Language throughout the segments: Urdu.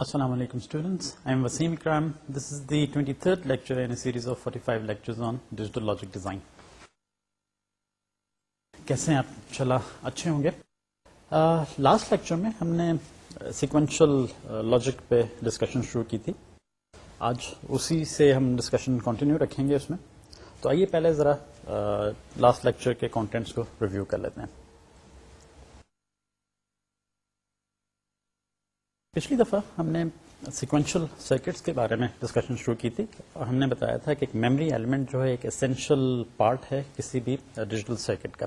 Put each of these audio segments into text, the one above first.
السلام علیکم students, I am Vaseem Ikram. This is the 23rd lecture in a series of 45 lectures on digital logic design. Logic design کیسے آپ؟ چلا اچھے ہوں گے. لاسٹ لیکچر میں ہم نے سیکوینشل لاجک پہ ڈسکشن شروع کی تھی. آج اسی سے ہم ڈسکشن کنٹینیو رکھیں گے اس میں. تو آئیے پہلے ذرا لاسٹ لیکچر کے کانٹینٹس کو ریویو کر لیتے ہیں. پچھلی دفعہ ہم نے سیکوینشل سرکٹس کے بارے میں ڈسکشن شروع کی تھی اور ہم نے بتایا تھا کہ ایک میموری ایلیمنٹ جو ہے ایک اسینشیل پارٹ ہے کسی بھی ڈیجیٹل سرکٹ کا۔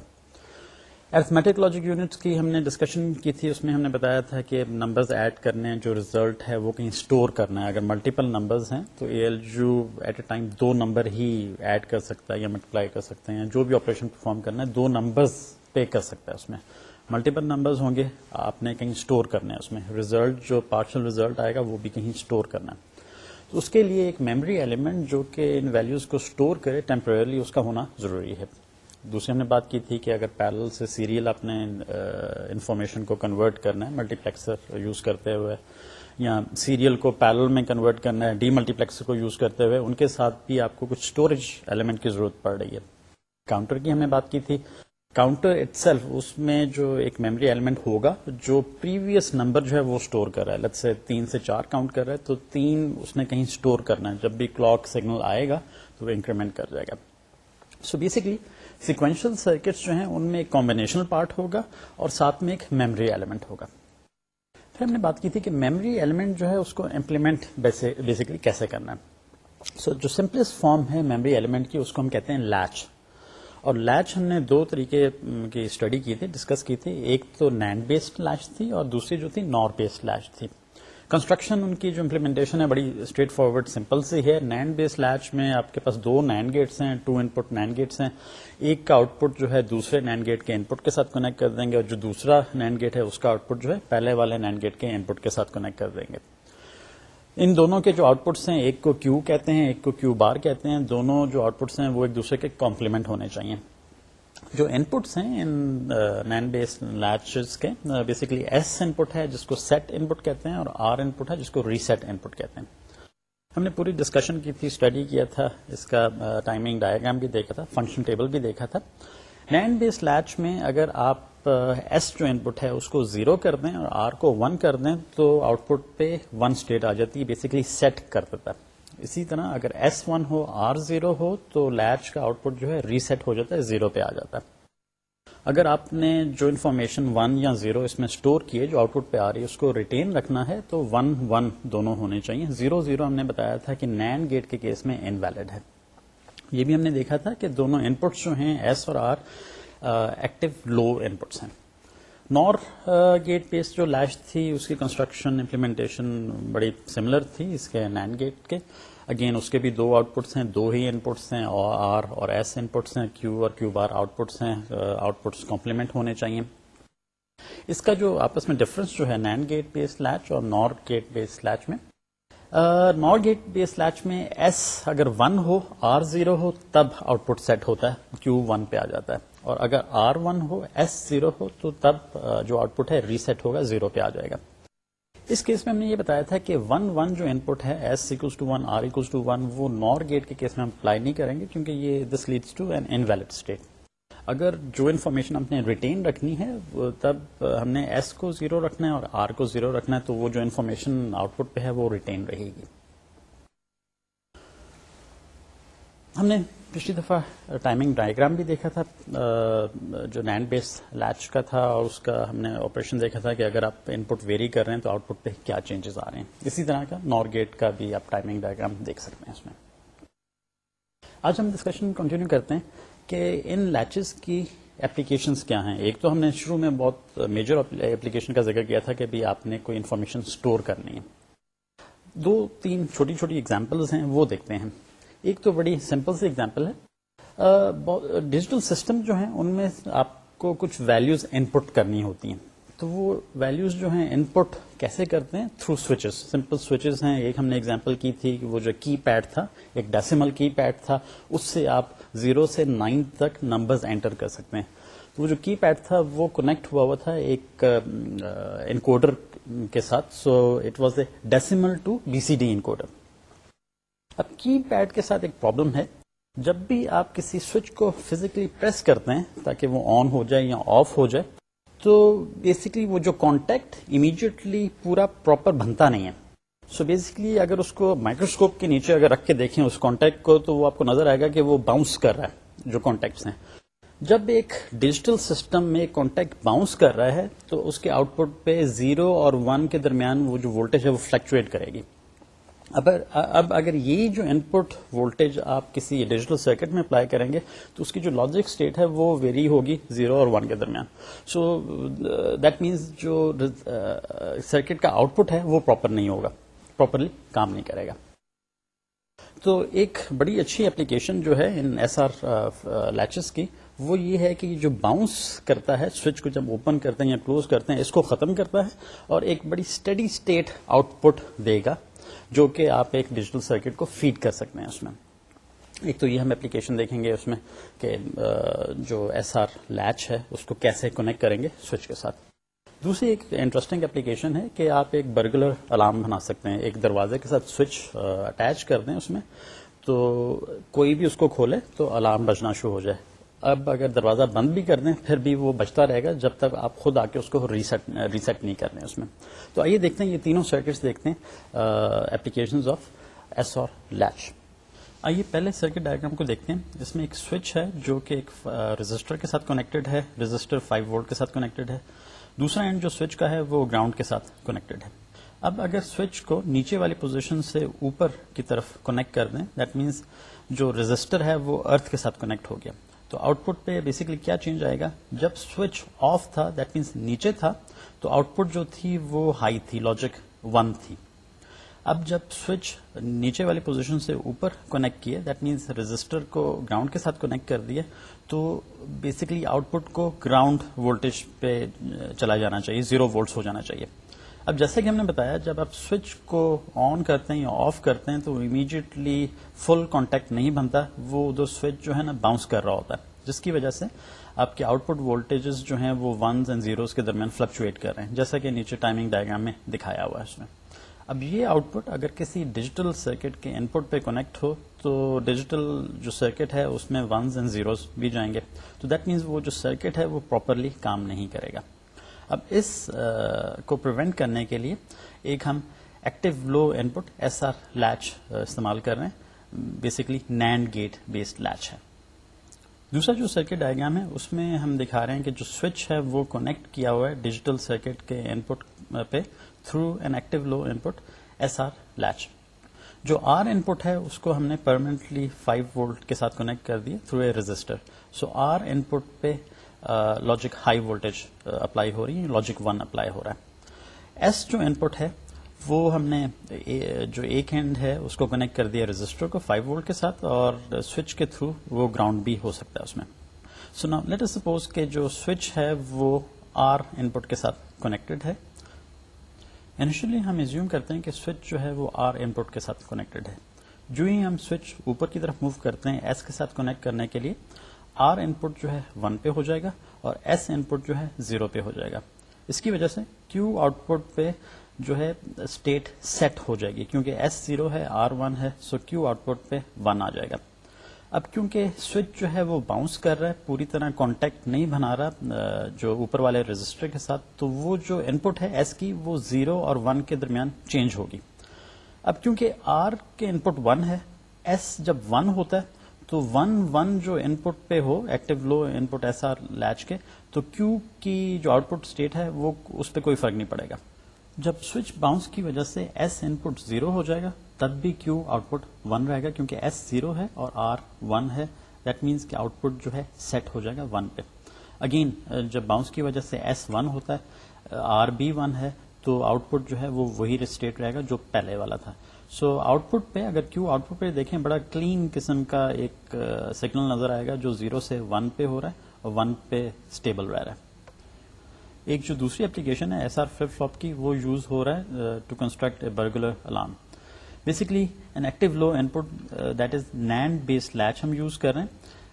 ایتھمیٹک لاجک یونٹس کی ہم نے ڈسکشن کی تھی، اس میں ہم نے بتایا تھا کہ نمبرز ایڈ کرنے جو ریزلٹ ہے وہ کہیں اسٹور کرنا ہے۔ اگر ملٹیپل نمبرز ہیں تو A L U at a time do number ہی ایڈ کر سکتا ہے یا ملٹیپلائی کر سکتے ہیں۔ جو بھی آپریشن پرفارم کرنا ہے، دو نمبرز پے کر سکتا ہے اس میں۔ ملٹیپل نمبرز ہوں گے، آپ نے کہیں اسٹور کرنا ہے اس میں. ریزلٹ جو پارشل ریزلٹ آئے گا وہ بھی کہیں اسٹور کرنا ہے. تو اس کے لیے ایک میموری ایلیمنٹ جو کہ ان ویلیوز کو اسٹور کرے ٹیمپرلی اس کا ہونا ضروری ہے. دوسری ہم نے بات کی تھی کہ اگر پیرل سے سیریل آپ نے انفارمیشن کو کنورٹ کرنا ہے ملٹی پلیکسر یوز کرتے ہوئے، یا سیریل کو پیرل میں کنورٹ کرنا ہے ڈی ملٹی پلیکسر کو یوز کرتے ہوئے، ان کے ساتھ بھی آپ کو کچھ اسٹوریج ایلیمنٹ کی ضرورت پڑ رہی ہے. کاؤنٹر کی ہم نے بات کی تھی کاؤنٹر اٹ سیلف اس میں جو ایک میموری ایلیمنٹ ہوگا جو پریویس نمبر جو ہے وہ اسٹور کر رہا ہے لت سے تین سے چار کاؤنٹ کر رہا ہے تو تین اس نے کہیں اسٹور کرنا ہے جب بھی کلاک سگنل آئے گا تو وہ انکریمنٹ کر جائے گا سو بیسکلی سیکوینشل سرکٹس جو ہیں ان میں ایک کمبینیشنل پارٹ ہوگا اور ساتھ میں ایک میموری ایلیمنٹ ہوگا پھر ہم نے بات کی تھی کہ میموری ایلیمنٹ جو ہے اس کو امپلیمنٹ بیسکلی کیسے کرنا ہے سو so, جو سمپلسٹ فارم ہے میموری ایلیمنٹ کی اس کو ہم کہتے ہیں لچ اور لیچ ہم نے دو طریقے کی اسٹڈی کی تھی ڈسکس کی تھی۔ ایک تو نینڈ بیسڈ لیچ تھی اور دوسری جو تھی نار بیسڈ لیچ تھی۔ کنسٹرکشن ان کی جو امپلیمنٹیشن ہے بڑی اسٹریٹ فارورڈ سمپل سی ہے۔ نینڈ بیس لیچ میں آپ کے پاس دو نین گیٹس ہیں to in put NAND gates ہیں۔ ایک کا آؤٹ پٹ جو ہے دوسرے نین گیٹ کے ان پٹ کے ساتھ کنیکٹ کر دیں گے اور جو دوسرا نین گیٹ ہے اس کا آؤٹ پٹ جو ہے پہلے والے نین گیٹ کے ان پٹ کے ساتھ کنیکٹ کر دیں گے۔ ان دونوں کے جو آؤٹ پٹس ہیں، ایک کو کیو کہتے ہیں، ایک کو کیو بار کہتے ہیں، دونوں جو آؤٹ پٹس ہیں، وہ ایک دوسرے کے کمپلیمنٹ ہونے چاہیے۔ جو ان پٹس ہیں، ان نین بیس لیچز کے بیسکلی ایس ان پٹ ہے، جس کو سیٹ ان پٹ کہتے ہیں، اور آر ان پٹ ہے، جس کو ریسیٹ ان پٹ کہتے ہیں۔ ہم نے پوری ڈسکشن کی تھی اسٹڈی کیا تھا، اس کا ٹائمنگ ڈایاگرام بھی دیکھا تھا فنکشن ٹیبل بھی دیکھا تھا۔ نین بیس لیچ میں اگر آپ ایس uh, جو ان پٹ ہے اس کو زیرو کر دیں اور آر کو ون کر دیں تو آؤٹ پٹ پہ ون اسٹیٹ آ جاتی ہے بیسکلی سیٹ کر دیتا ہے۔ اسی طرح اگر ایس ون ہو آر زیرو ہو تو لیچ کا آؤٹ پٹ جو ہے ریسیٹ ہو جاتا ہے زیرو پہ آ جاتا ہے۔ اگر آپ نے جو انفارمیشن ون یا زیرو اس میں اسٹور کیے، جو آؤٹ پٹ پہ آ رہی ہے، اس کو ریٹین رکھنا ہے تو ون ون دونوں ہونے چاہیے۔ زیرو زیرو ہم نے بتایا تھا کہ نین گیٹ کے کیس میں انویلڈ ہے۔ یہ بھی ہم نے دیکھا تھا کہ دونوں ان پٹس جو ہیں ایس اور آر ایکٹیو لو ان پٹس ہیں نور گیٹ بیس جو لیش تھی اس کی کنسٹرکشن امپلیمنٹیشن بڑی سملر تھی اس کے نینڈ گیٹ کے اگین اس کے بھی دو آؤٹ پٹس ہیں دو ہی ان پٹس ہیں آر اور ایس ان پٹس ہیں کیو اور کیو بار آؤٹ پٹس ہیں آؤٹ پٹس کمپلیمنٹ ہونے چاہیے اس کا جو آپس میں ڈفرنس جو ہے نینڈ گیٹ بیس لیچ اور نور گیٹ بیس لیچ میں نور گیٹ بیس لیچ میں ایس اگر ون ہو آر زیرو ہو تب آؤٹ پٹ سیٹ ہوتا ہے کیو ون پہ آ جاتا ہے اور اگر آر ون ہو ایس زیرو ہو، تو تب جو آؤٹ پٹ ہے ریسٹ ہوگا زیرو پہ آ جائے گا۔ اس کیس میں ہم نے یہ بتایا تھا کہ ون ون جو ان پٹ ہے S equals to one R equals to one وہ نور گیٹ کے کیس میں ہم اپلائی نہیں کریں گے کیونکہ یہ this leads to an invalid state اگر جو انفارمیشن ہم نے ریٹین رکھنی ہے تب ہم نے ایس کو زیرو رکھنا ہے اور آر کو زیرو رکھنا ہے، تو وہ جو انفارمیشن آؤٹ پٹ پہ ہے، وہ ریٹین رہے گی۔ ہم نے پچھلی دفعہ ٹائمنگ ڈائیگرام بھی دیکھا تھا جو نینڈ بیس لیچ کا تھا اور اس کا ہم نے آپریشن دیکھا تھا کہ اگر آپ ان پٹ ویری کر رہے ہیں تو آؤٹ پٹ پہ کیا چینجز آ رہے ہیں۔ اسی طرح کا نور گیٹ کا بھی آپ ٹائمنگ ڈائیگرام دیکھ سکتے ہیں اس میں۔ آج ہم ڈسکشن کنٹینیو کرتے ہیں کہ ان لیچز کی اپلیکیشنس کیا ہیں۔ ایک تو ہم نے شروع میں بہت میجر اپلیکیشن کا ذکر کیا تھا کہ آپ نے کوئی انفارمیشن اسٹور کرنی ہے۔ دو تین چھوٹی چھوٹی ایگزامپلز ہیں، وہ دیکھتے ہیں۔ ایک تو بڑی سمپل سی ایگزامپل ہے۔ ڈیجیٹل سسٹم جو ہیں، ان میں آپ کو کچھ ویلیوز ان پٹ کرنی ہوتی ہیں۔ تو وہ ویلیوز جو ہیں ان پٹ کیسے کرتے ہیں؟ تھرو سوئچز سمپل سوئچز ہیں۔ ایک ہم نے ایگزامپل کی تھی کہ وہ جو کی پیڈ تھا، ایک ڈیسیمل کی پیڈ تھا، اس سے آپ زیرو سے نائن تک نمبرز انٹر کر سکتے ہیں۔ تو وہ جو کی پیڈ تھا، وہ کنیکٹ ہوا ہوا تھا ایک انکوڈر کے ساتھ۔ So it was a decimal to B C D encoder اب کی پیڈ کے ساتھ ایک پرابلم ہے۔ جب بھی آپ کسی سوئچ کو فزیکلی پریس کرتے ہیں تاکہ وہ آن ہو جائے یا آف ہو جائے، تو بیسکلی وہ جو کانٹیکٹ امیڈیٹلی پورا پراپر بنتا نہیں ہے۔ سو بیسکلی اگر اس کو مائکروسکوپ کے نیچے اگر رکھ کے دیکھیں اس کانٹیکٹ کو، تو وہ آپ کو نظر آئے گا کہ وہ باؤنس کر رہا ہے، جو کانٹیکٹس ہیں۔ جب ایک ڈیجیٹل سسٹم میں کانٹیکٹ باؤنس کر رہا ہے، تو اس کے آؤٹ پٹ پہ زیرو اور ون کے درمیان وہ جو وولٹیج ہے وہ فلیکچویٹ کرے گی۔ اب اب اگر یہ جو ان پٹ وولٹیج آپ کسی ڈیجیٹل سرکٹ میں اپلائی کریں گے، تو اس کی جو لاجک اسٹیٹ ہے وہ ویری ہوگی زیرو اور ون کے درمیان۔ سو دیٹ مینس جو سرکٹ کا آؤٹ پٹ ہے وہ پراپر نہیں ہوگا پراپرلی کام نہیں کرے گا۔ تو ایک بڑی اچھی اپلیکیشن جو ہے ان ایس آر لیچز کی، وہ یہ ہے کہ جو باؤنس کرتا ہے سوئچ کو جب اوپن کرتے ہیں یا کلوز کرتے ہیں، اس کو ختم کرتا ہے اور ایک بڑی اسٹڈی اسٹیٹ آؤٹ پٹ دے گا۔ جو کہ آپ ایک ڈیجیٹل سرکٹ کو فیڈ کر سکتے ہیں اس میں۔ ایک تو یہ ہم اپلیکیشن دیکھیں گے اس میں کہ جو ایس آر لیچ ہے، اس کو کیسے کنیکٹ کریں گے سوئچ کے ساتھ۔ دوسری ایک انٹرسٹنگ اپلیکیشن ہے کہ آپ ایک برگلر الارم بنا سکتے ہیں، ایک دروازے کے ساتھ سوئچ اٹیچ کر دیں اس میں۔ تو کوئی بھی اس کو کھولے تو الارم بجنا شروع ہو جائے۔ اب اگر دروازہ بند بھی کر دیں، پھر بھی وہ بچتا رہے گا جب تک آپ خود آ کے اس کو ریسٹ ریسیٹ نہیں کر دیں اس میں۔ تو آئیے دیکھتے ہیں، یہ تینوں سرکٹس دیکھتے ہیں اپلیکیشن آف ایس اور لیچ آئیے پہلے سرکٹ ڈائگرام کو دیکھتے ہیں اس میں ایک سوئچ ہے جو کہ ایک رجسٹر کے ساتھ کنیکٹڈ ہے رجسٹر 5 وولٹ کے ساتھ کنیکٹڈ ہے۔ دوسرا اینڈ جو سوئچ کا ہے، وہ گراؤنڈ کے ساتھ کنیکٹڈ ہے۔ اب اگر سوئچ کو نیچے والی پوزیشن سے اوپر کی طرف کنیکٹ کر دیں دیٹ مینس جو رجسٹر ہے، وہ ارتھ کے ساتھ کنیکٹ ہو گیا۔ تو آؤٹ پٹ پہ بیسکلی کیا چینج آئے گا؟ جب سوئچ آف تھا دیٹ مینس نیچے تھا، تو آؤٹ پٹ جو تھی وہ ہائی تھی لاجک ون تھی۔ اب جب سوئچ نیچے والی پوزیشن سے اوپر کنیکٹ کیے دیٹ مینس رجسٹر کو گراؤنڈ کے ساتھ کنیکٹ کر دیے، تو بیسکلی آؤٹ پٹ کو گراؤنڈ وولٹیج پہ چلا جانا چاہیے زیرو وولٹس ہو جانا چاہیے۔ اب جیسے کہ ہم نے بتایا، جب آپ سوئچ کو آن کرتے ہیں یا آف کرتے ہیں، تو امیڈیٹلی فل کانٹیکٹ نہیں بنتا، وہ ادھر سوئچ جو ہے نا باؤنس کر رہا ہوتا ہے، جس کی وجہ سے آپ کے آؤٹ پٹ وولٹیجز جو ہیں، وہ ونز اینڈ زیروز کے درمیان فلکچویٹ کر رہے ہیں، جیسا کہ نیچے ٹائمنگ ڈائگرام میں دکھایا ہوا ہے اس میں۔ اب یہ آؤٹ پٹ اگر کسی ڈیجیٹل سرکٹ کے ان پٹ پہ کنیکٹ ہو، تو ڈیجیٹل جو سرکٹ ہے، اس میں ونز اینڈ زیروز بھی جائیں گے۔ تو دیٹ مینس وہ جو سرکٹ ہے، وہ پراپرلی کام نہیں کرے گا۔ اب اس کو پروینٹ کرنے کے لیے ایک ہم active low input S R latch استعمال کر رہے ہیں۔ Basically NAND gate based latch ہے۔ دوسرا جو سرکٹ ڈائگرام ہے، اس میں ہم دکھا رہے ہیں کہ جو سوئچ ہے، وہ کنیکٹ کیا ہوا ہے ڈیجیٹل سرکٹ کے ان پٹ پہ through an active low input S R latch جو آر ان پٹ ہے، اس کو ہم نے پرمانٹلی 5 وولٹ کے ساتھ کنیکٹ کر دیا through a register so R input پہ لاجک ہائی وولٹیج اپلائی ہو رہی ہے لاجک ون اپلائی ہو رہا ہے۔ ایس جو ان پٹ ہے، وہ ہم نے جو ایک ہینڈ ہے، اس کو کنیکٹ کر دیا رجسٹر کو 5 وولٹ کے ساتھ اور سوئچ کے تھرو وہ گراؤنڈ بھی ہو سکتا ہے اس میں۔ سو نا لیٹ سپوز کہ جو سوئچ ہے، وہ آر ان پٹ کے ساتھ کنیکٹڈ ہے۔ انیشلی ہم ایزیوم کرتے ہیں کہ سوئچ جو ہے، وہ آر ان پٹ کے ساتھ کنیکٹڈ ہے۔ جو ہی ہم سوئچ اوپر کی طرف موو کرتے ہیں ایس کے ساتھ کنیکٹ کرنے کے لیے آر ان پٹ جو ہے ون پہ ہو جائے گا اور ایس ان پٹ جو ہے زیرو پہ ہو جائے گا۔ اس کی وجہ سے کیو آؤٹ پٹ پہ جو ہے اسٹیٹ سیٹ ہو جائے گی۔ کیونکہ ایس زیرو ہے آر ون ہے سو کیو آؤٹ پٹ پہ ون آ جائے گا۔ اب کیونکہ سوئچ جو ہے وہ باؤنس کر رہا ہے، پوری طرح کانٹیکٹ نہیں بنا رہا جو اوپر والے رجسٹر کے ساتھ، تو وہ جو ان پٹ ہے ایس کی، وہ زیرو اور ون کے درمیان چینج ہوگی۔ اب کیونکہ آر کے ان پٹ ون ہے ایس جب ون ہوتا ہے تو ون ون جو ان پٹ پہ ہو active low input S R latch کے، تو کیو کی جو آؤٹ پٹ اسٹیٹ ہے، وہ اس پہ کوئی فرق نہیں پڑے گا۔ جب سوئچ باؤنس کی وجہ سے ایس ان پٹ زیرو ہو جائے گا، تب بھی کیو آؤٹ پٹ ون رہے گا کیونکہ ایس زیرو ہے اور آر ون ہے۔ دیٹ مینس کہ آؤٹ پٹ جو ہے سیٹ ہو جائے گا ون پہ۔ اگین جب باؤنس کی وجہ سے ایس ون ہوتا ہے آر بی ون ہے، تو آؤٹ پٹ جو ہے وہ وہی اسٹیٹ رہے گا جو پہلے والا تھا۔ سو آؤٹ پٹ پہ اگر کیو آؤٹ پٹ پہ دیکھیں، بڑا کلین قسم کا ایک سگنل نظر آئے گا جو زیرو سے ون پہ ہو رہا ہے اور ون پہ اسٹیبل رہ رہا ہے۔ ایک جو دوسری اپلیکیشن ہے ایس آر فلپ فلوپ کی، وہ یوز ہو رہا ہے to construct a burglar alarm basically an active low input that is NAND base latch ہم یوز کر رہے ہیں۔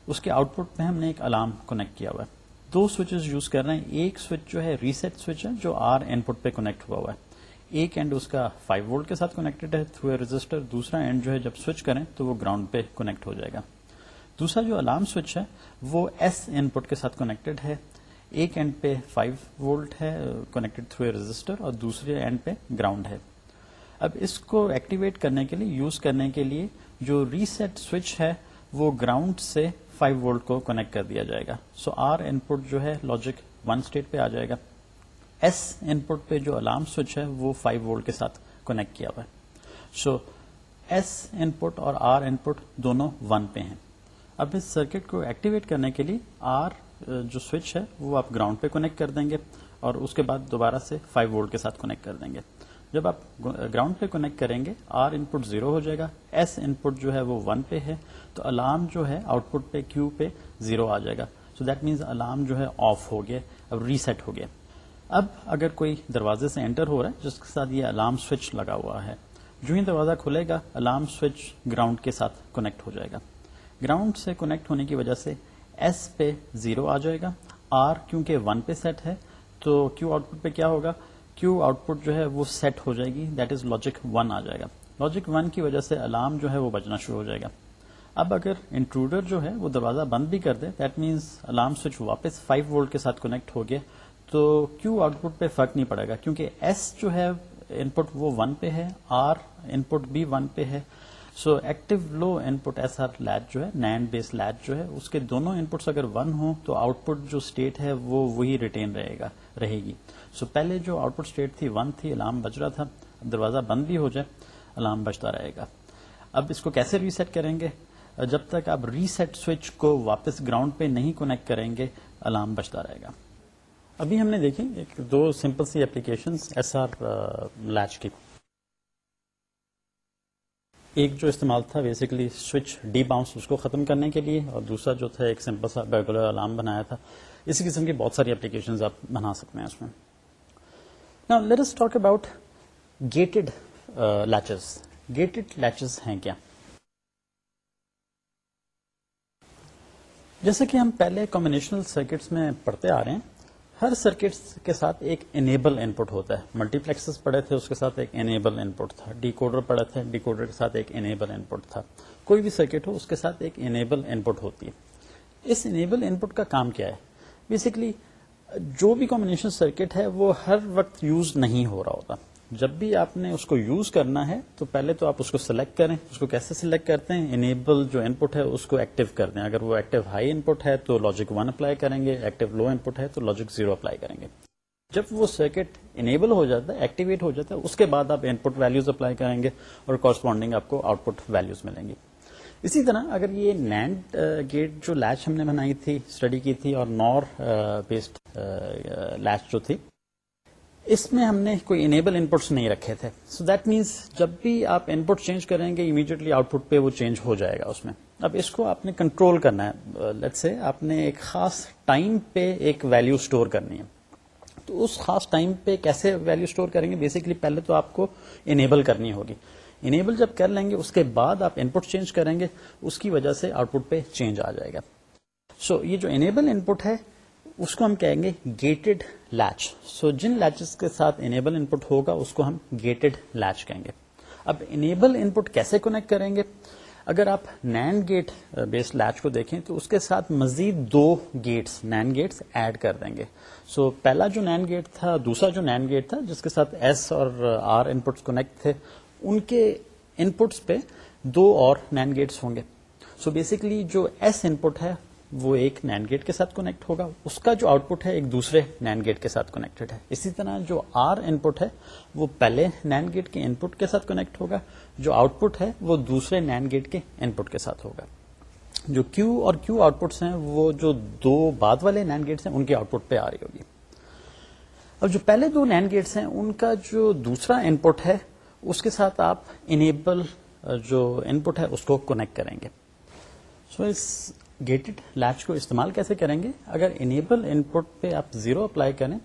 اس کے آؤٹ پٹ پہ ہم نے ایک الارم کنیکٹ کیا ہوا ہے۔ دو سوئچز یوز کر رہے ہیں۔ ایک سوئچ جو ہے ریسیٹ سوئچ ہے، جو آر ان پٹ پہ کنیکٹ ہوا ہوا ہے۔ ایک اینڈ اس کا 5 وولٹ کے ساتھ کنیکٹڈ ہے تھرو اے رجسٹر دوسرا اینڈ جو ہے جب سوئچ کریں تو وہ گراؤنڈ پہ کنیکٹ ہو جائے گا۔ دوسرا جو الارم سوئچ ہے، وہ ایس ان پٹ کے ساتھ کنیکٹڈ ہے۔ ایک اینڈ پہ 5 وولٹ ہے کنیکٹڈ تھرو اے رجسٹر اور دوسرے اینڈ پہ گراؤنڈ ہے۔ اب اس کو ایکٹیویٹ کرنے کے لیے یوز کرنے کے لیے جو ریسیٹ سوئچ ہے، وہ گراؤنڈ سے 5 وولٹ کو کنیکٹ کر دیا جائے گا۔ سو آر ان پٹ جو ہے لاجک ون اسٹیٹ پہ آ جائے گا۔ ایس ان پٹ پہ جو الارم سوئچ ہے، وہ 5 وولٹ کے ساتھ کنیکٹ کیا ہوا ہے۔ سو ایس ان پٹ اور آر ان پٹ دونوں ون پہ ہیں۔ اب اس سرکٹ کو ایکٹیویٹ کرنے کے لیے آر جو سوئچ ہے، وہ آپ گراؤنڈ پہ کنیکٹ کر دیں گے اور اس کے بعد دوبارہ سے 5 وولٹ کے ساتھ کنیکٹ کر دیں گے۔ جب آپ گراؤنڈ پہ کنیکٹ کریں گے آر ان پٹ زیرو ہو جائے گا۔ ایس ان پٹ جو ہے، وہ ون پہ ہے۔ تو الارم جو ہے آؤٹ پٹ پہ کیو پہ زیرو آ جائے گا۔ سو دیٹ مینس الارم جو ہے آف ہو گیا، اب ریسیٹ ہو گیا۔ اب اگر کوئی دروازے سے انٹر ہو رہا ہے، جس کے ساتھ یہ الارم سوئچ لگا ہوا ہے، جو ہی دروازہ کھلے گا الارم سوئچ گراؤنڈ کے ساتھ کنیکٹ ہو جائے گا۔ گراؤنڈ سے کنیکٹ ہونے کی وجہ سے ایس پہ زیرو آ جائے گا۔ آر کیونکہ ون پہ سیٹ ہے، تو کیو آؤٹ پٹ پہ کیا ہوگا؟ کیو آؤٹ پٹ جو ہے وہ سیٹ ہو جائے گی دیٹ از لاجک ون آ جائے گا۔ لاجک ون کی وجہ سے الارم جو ہے وہ بجنا شروع ہو جائے گا۔ اب اگر انٹروڈر جو ہے وہ دروازہ بند بھی کر دے دیٹ مینس الارم سوئچ واپس 5 وولٹ کے ساتھ کنیکٹ ہو گیا۔ تو کیو آؤٹ پٹ پہ فرق نہیں پڑے گا؟ کیونکہ ایس جو ہے ان پٹ وہ ون پہ ہے آر ان پٹ بھی ون پہ ہے. So active low input S R latch جو ہے نینڈ بیس لیچ جو ہے، اس کے دونوں ان پٹس اگر ون ہوں تو آؤٹ پٹ جو اسٹیٹ ہے وہ وہی ریٹین رہے گا، رہے گی. سو so پہلے جو آؤٹ پٹ اسٹیٹ تھی ون تھی الارم بج رہا تھا، دروازہ بند بھی ہو جائے الارم بجتا رہے گا. اب اس کو کیسے ریسیٹ کریں گے؟ جب تک آپ ریسیٹ سوئچ کو واپس گراؤنڈ پہ نہیں کنیکٹ کریں گے الارم بجتا رہے گا. ابھی ہم نے دیکھی ایک دو سمپل سی اپلیکیشن ایس آر لیچ کی۔ ایک جو استعمال تھا بیسکلی سوئچ ڈی باؤنس اس کو ختم کرنے کے لیے اور دوسرا جو تھا ایک سمپل سا ریگولر الارم بنایا تھا۔ اسی قسم کی بہت ساری اپلیکیشن آپ بنا سکتے ہیں اس میں۔ Let us talk about gated latches gated latches ہیں کیا؟ جیسے کہ ہم پہلے کمبینیشنل سرکٹس میں پڑھتے آ رہے ہیں ہر سرکٹ کے ساتھ ایک انیبل ان پٹ ہوتا ہے۔ ملٹی پلیکسز پڑے تھے، اس کے ساتھ ایک انیبل ان پٹ تھا۔ ڈی کوڈر پڑے تھے ڈی کوڈر کے ساتھ ایک انیبل ان پٹ تھا۔ کوئی بھی سرکٹ ہو، اس کے ساتھ ایک انیبل ان پٹ ہوتی ہے۔ اس انیبل ان پٹ کا کام کیا ہے؟ بیسکلی جو بھی کمبنیشن سرکٹ ہے، وہ ہر وقت یوز نہیں ہو رہا ہوتا۔ جب بھی آپ نے اس کو یوز کرنا ہے، تو پہلے تو آپ اس کو سلیکٹ کریں۔ اس کو کیسے سلیکٹ کرتے ہیں؟ انیبل جو ان پٹ ہے، اس کو ایکٹیو کر دیں۔ اگر وہ ایکٹیو ہائی ان پٹ ہے، تو لاجک ون اپلائی کریں گے۔ ایکٹیو لو ان پٹ ہے، تو لاجک زیرو اپلائی کریں گے۔ جب وہ سرکٹ انیبل ہو جاتا ہے ایکٹیویٹ ہو جاتا ہے، اس کے بعد آپ ان پٹ ویلوز اپلائی کریں گے اور کورسپونڈنگ آپ کو آؤٹ پٹ ویلوز ملیں گی۔ اسی طرح اگر یہ نینڈ گیٹ جو لیچ ہم نے بنائی تھی اسٹڈی کی تھی اور نور بیسڈ لیچ جو تھی اس میں ہم نے کوئی انیبل ان پٹس نہیں رکھے تھے. سو دیٹ مینس جب بھی آپ ان پٹ چینج کریں گے امیڈیٹلی آؤٹ پٹ پہ وہ چینج ہو جائے گا اس میں. اب اس کو آپ نے کنٹرول کرنا ہے. لیٹ سے آپ نے ایک خاص ٹائم پہ ایک ویلو اسٹور کرنی ہے. تو اس خاص ٹائم پہ کیسے ویلو اسٹور کریں گے؟ بیسکلی پہلے تو آپ کو انیبل کرنی ہوگی. انیبل جب کر لیں گے اس کے بعد آپ ان پٹ چینج کریں گے اس کی وجہ سے آؤٹ پٹ پہ چینج آ جائے گا. سو so, یہ جو انیبل ان پٹ ہے اس کو ہم کہیں گے گیٹڈ لیچ سو جن لیچز کے ساتھ انیبل ان پٹ ہوگا اس کو ہم گیٹڈ لیچ کہیں گے. اب انیبل ان پٹ کیسے کنیکٹ کریں گے؟ اگر آپ نینڈ گیٹ بیس لیچ کو دیکھیں تو اس کے ساتھ مزید دو گیٹس نین گیٹس ایڈ کر دیں گے. سو so, پہلا جو نین گیٹ تھا دوسرا جو نین گیٹ تھا جس کے ساتھ ایس اور آر ان پٹس کنیکٹ تھے ان کے ان پٹس پہ دو اور نین گیٹس ہوں گے. سو بیسکلی جو ایس ان پٹ ہے وہ ایک نین گیٹ کے ساتھ کنیکٹ ہوگا۔ اس کا جو آؤٹ پٹ ہے ایک دوسرے نین گیٹ کے ساتھ کنیکٹڈ ہے۔ اسی طرح جو آر ان پٹ ہے، وہ پہلے نین گیٹ کے ان پٹ کے ساتھ کنیکٹ ہوگا۔ جو آؤٹ پٹ ہے، وہ دوسرے نین گیٹ کے ان پٹ کے ساتھ ہوگا۔ جو کیو اور کیو آؤٹ پٹس ہیں، وہ جو دو بعد والے نین گیٹس ہیں، ان کے آؤٹ پٹ پہ آ رہی ہوگی۔ اب جو پہلے دو نین گیٹس ہیں، ان کا جو دوسرا ان پٹ ہے، اس کے ساتھ آپ انیبل جو ان پٹ ہے، اس کو کنیکٹ کریں گے۔ سو so اس گیٹڈ لیچ کو استعمال کیسے کریں گے؟ اگر انیبل ان پٹ پہ آپ زیرو اپلائی کریں،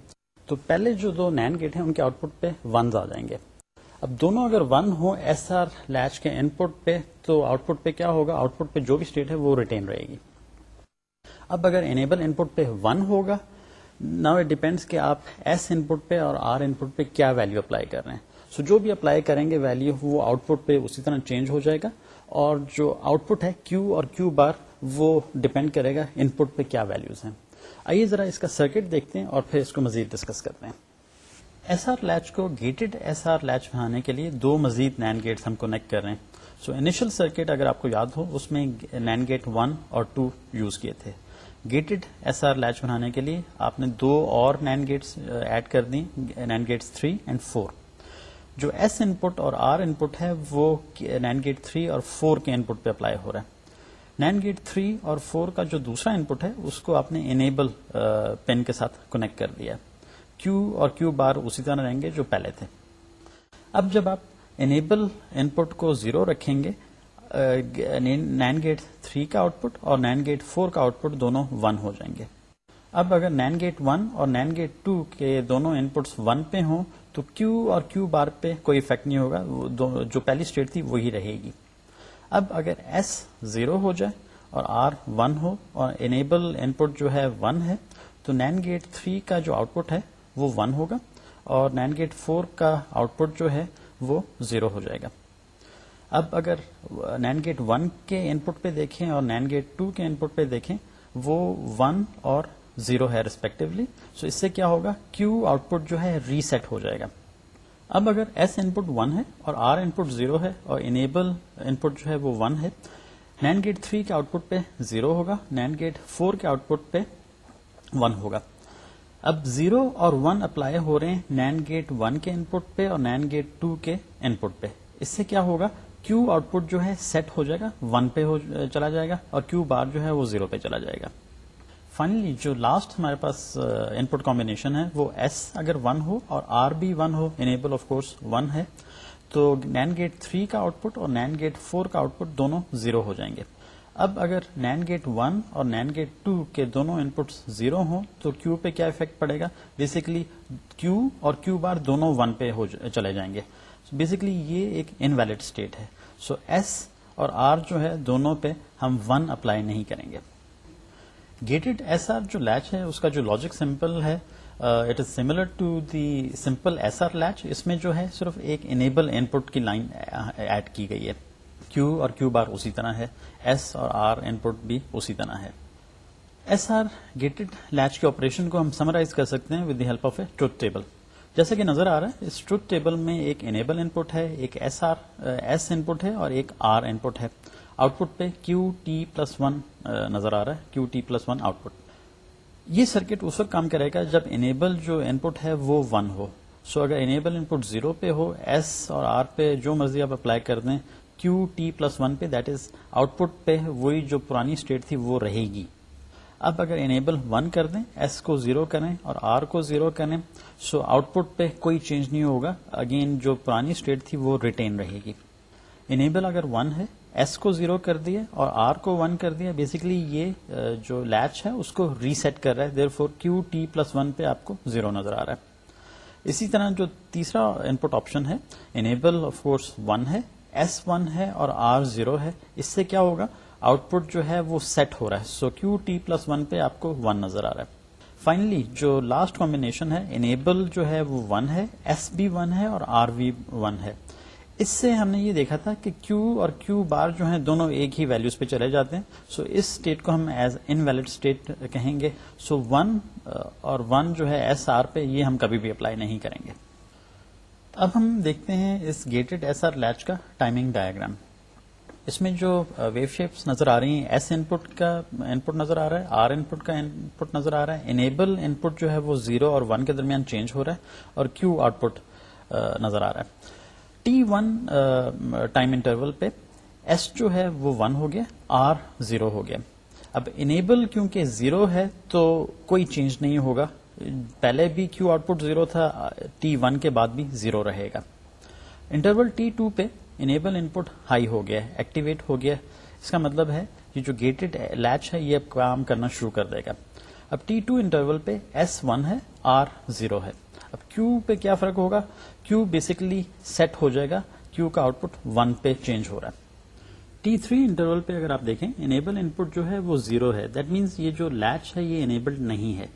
تو پہلے جو دو نین گیٹ ہیں، ان کے آؤٹ پٹ پہ ونز آ جائیں گے۔ اب دونوں اگر ون ہو ایس آر لیچ کے ان پٹ پہ، تو آؤٹ پٹ پہ کیا ہوگا؟ آؤٹ پٹ پہ جو بھی اسٹیٹ ہے، وہ ریٹین رہے گی۔ اب اگر انیبل ان پٹ پہ ون ہوگا ناؤ اٹ ڈیپینڈس کہ آپ ایس ان پٹ پہ اور آر ان پٹ پہ کیا ویلو اپلائی کر رہے ہیں۔ سو جو بھی اپلائی کریں گے ویلو وہ آؤٹ پٹ پہ اسی طرح چینج ہو جائے گا۔ اور جو آؤٹ پٹ ہے کیو اور کیو بار وہ ڈپینڈ کرے گا ان پٹ پہ کیا ویلوز ہیں۔ آئیے ذرا اس کا سرکٹ دیکھتے ہیں اور پھر اس کو مزید ڈسکس کرتے ہیں۔ ایس آر لیچ کو گیٹڈ ایس آر لیچ بنانے کے لیے دو مزید نین گیٹس ہم کنیکٹ کر رہے ہیں۔ سو انیشل سرکٹ اگر آپ کو یاد ہو، اس میں نین گیٹ ون اور ٹو یوز کیے تھے۔ گیٹڈ ایس آر لیچ بنانے کے لیے آپ نے دو اور نین گیٹس ایڈ کر دی NAND gates three and four جو ایس ان پٹ اور آر ان پٹ ہے، وہ نین گیٹ تھری اور فور کے ان پٹ پہ اپلائی ہو رہا ہے۔ نین گیٹ تھری اور فور کا جو دوسرا ان پٹ ہے، اس کو آپ نے انیبل پین uh, کے ساتھ کنیکٹ کر دیا کیو اور کیو بار اسی طرح رہیں گے جو پہلے تھے۔ اب جب آپ انیبل ان پٹ کو زیرو رکھیں گے نین گیٹ تھری کا آؤٹ پٹ اور نین گیٹ فور کا آؤٹ پٹ دونوں ون ہو جائیں گے۔ اب اگر نین گیٹ ون اور نین گیٹ ٹو کے دونوں ان پٹس ون پہ ہوں، تو کیو اور کیو بار پہ کوئی افیکٹ نہیں ہوگا۔ جو پہلی اسٹیٹ تھی، وہی رہے گی۔ اب اگر ایس زیرو ہو جائے اور آر ون ہو اور انیبل ان پٹ جو ہے ون ہے، تو نین گیٹ تھری کا جو آؤٹ پٹ ہے وہ ون ہوگا اور نین گیٹ فور کا آؤٹ پٹ جو ہے وہ زیرو ہو جائے گا۔ اب اگر نین گیٹ ون کے ان پٹ پہ دیکھیں اور نین گیٹ ٹو کے ان پٹ پہ دیکھیں، وہ ون اور زیرو ہے ریسپیکٹولی سو اس سے کیا ہوگا؟ کیو آؤٹ پٹ جو ہے ریسیٹ ہو جائے گا۔ اب اگر ایس ان پٹ ون ہے اور آر ان پٹ زیرو ہے اور انیبل ان پٹ جو ہے وہ ون ہے نین گیٹ تھری کے آؤٹ پٹ پہ زیرو ہوگا نین گیٹ فور کے آؤٹ پٹ پہ ون ہوگا۔ اب زیرو اور ون اپلائی ہو رہے ہیں نین گیٹ ون کے ان پٹ پہ اور نین گیٹ ٹو کے ان پٹ پہ۔ اس سے کیا ہوگا؟ کیو آؤٹ پٹ جو ہے سیٹ ہو جائے گا ون پہ چلا جائے گا اور کیو بار جو ہے وہ زیرو پہ چلا جائے گا۔ فائنلی جو لاسٹ ہمارے پاس ان پٹ کمبینیشن ہے، وہ ایس اگر ون ہو اور آر بھی ون ہو انیبل آف کورس ون ہے، تو نین گیٹ تھری کا آؤٹ پٹ اور نین گیٹ فور کا آؤٹ پٹ دونوں زیرو ہو جائیں گے. اب اگر نین گیٹ ون اور نین گیٹ ٹو کے دونوں ان پٹ زیرو ہوں، تو کیو پہ کیا افیکٹ پڑے گا؟ بیسکلی کیو اور کیو بار دونوں ون پہ چلے جائیں گے. بیسکلی یہ ایک انویلڈ اسٹیٹ ہے. سو ایس اور آر جو ہے، دونوں پہ ہم ون اپلائی نہیں کریں گے. گیٹڈ ایس آر جو لیچ ہے، اس کا جو لاجک سمپل ہے it is similar to the simple S R latch اس میں جو ہے صرف ایک انیبل ان پٹ کی لائن ایڈ uh, کی گئی ہے۔ کیو اور کیو بار اسی طرح ہے ایس اور آر ان پٹ بھی اسی طرح ہے۔ ایس آر گیٹڈ لیچ کے آپریشن کو ہم سمرائز کر سکتے ہیں with the help of a truth table جیسے کہ نظر آ رہا ہے، اس ٹروتھ ٹیبل میں ایک انیبل ان پٹ ہے، ایک S R S input ہے اور ایک آر ان پٹ ہے۔ آؤٹ پٹ پہ کیو ٹی پلس ون نظر آ رہا ہے. Q T plus one output. یہ سرکٹ اس وقت کام کرے گا جب انیبل جو ان پٹ ہے وہ ون ہو. سو اگر انیبل ان پٹ زیرو پہ ہو ایس اور آر پہ جو مرضی آپ اپلائی کر دیں کیو ٹی پلس ون پہ دیٹ از آؤٹ پٹ پہ وہی جو پرانی اسٹیٹ تھی، وہ رہے گی. اب اگر انیبل ون کر دیں ایس کو زیرو کریں اور آر کو زیرو کریں سو آؤٹ پٹ پہ کوئی چینج نہیں ہوگا. اگین جو پرانی اسٹیٹ تھی، وہ ریٹین رہے گی. انیبل اگر ون ہے ایس کو زیرو کر دیا اور آر کو ون کر دیا بیسکلی یہ uh, جو لیچ ہے اس کو ریسیٹ کر رہا ہے. Therefore Q T plus one پہ آپ کو زیرو نظر آ رہا ہے. اسی طرح جو تیسرا ان پٹ آپشن ہے انیبل آف کورس ون ہے. ایس ون ہے اور آر زیرو ہے. اس سے کیا ہوگا? آؤٹ پٹ جو ہے وہ سیٹ ہو رہا ہے. So Q T plus one پہ آپ کو ون نظر آ رہا ہے. فائنلی جو لاسٹ کمبینیشن ہے انیبل جو ہے وہ ون ہے. ایس بی ون ہے اور آر وی ون ہے. اس سے ہم نے یہ دیکھا تھا کہ کیو اور کیو بار جو ہیں دونوں ایک ہی ویلوز پہ چلے جاتے ہیں. سو so اس اسٹیٹ کو ہم ایز ان ویلڈ اسٹیٹ کہیں گے. سو so ون uh, اور ون جو ہے ایس آر پہ یہ ہم کبھی بھی اپلائی نہیں کریں گے. اب ہم دیکھتے ہیں اس گیٹڈ ایس آر لیچ کا ٹائمنگ ڈایاگرام اس میں جو uh, ویو شیپس نظر آ رہی ہیں ایس ان پٹ کا ان پٹ نظر آ رہا ہے آر ان پٹ کا ان پٹ نظر آ رہا ہے. انیبل ان پٹ جو ہے وہ زیرو اور ون کے درمیان چینج ہو رہا ہے اور کیو آؤٹ پٹ نظر آ رہا ہے. ٹی ون ٹائم انٹرول پہ ایس جو ہے وہ ون ہو گیا آر زیرو ہو گیا. اب انیبل کیونکہ زیرو ہے تو کوئی چینج نہیں ہوگا. پہلے بھی کیو آؤٹ پٹ زیرو تھا ٹی ون کے بعد بھی زیرو رہے گا. انٹرول ٹی ٹو پہ انیبل ان پٹ ہائی ہو گیا ایکٹیویٹ ہو گیا. اس کا مطلب ہے یہ جو گیٹڈ لیچ ہے، یہ اب کام کرنا شروع کر دے گا. اب ٹی ٹو انٹرول پہ ایس ون ہے آر زیرو ہے. اب کیو پہ کیا فرق ہوگا؟ کیو بیسکلی سیٹ ہو جائے گا۔ کیو کا آؤٹ پٹ ون پہ چینج ہو رہا ہے۔ ٹی تھری انٹرول پہ اگر آپ دیکھیں انیبل ان پٹ جو ہے وہ زیرو ہے۔ دیٹ مینس یہ جو لیچ ہے، یہ انیبلڈ نہیں ہے۔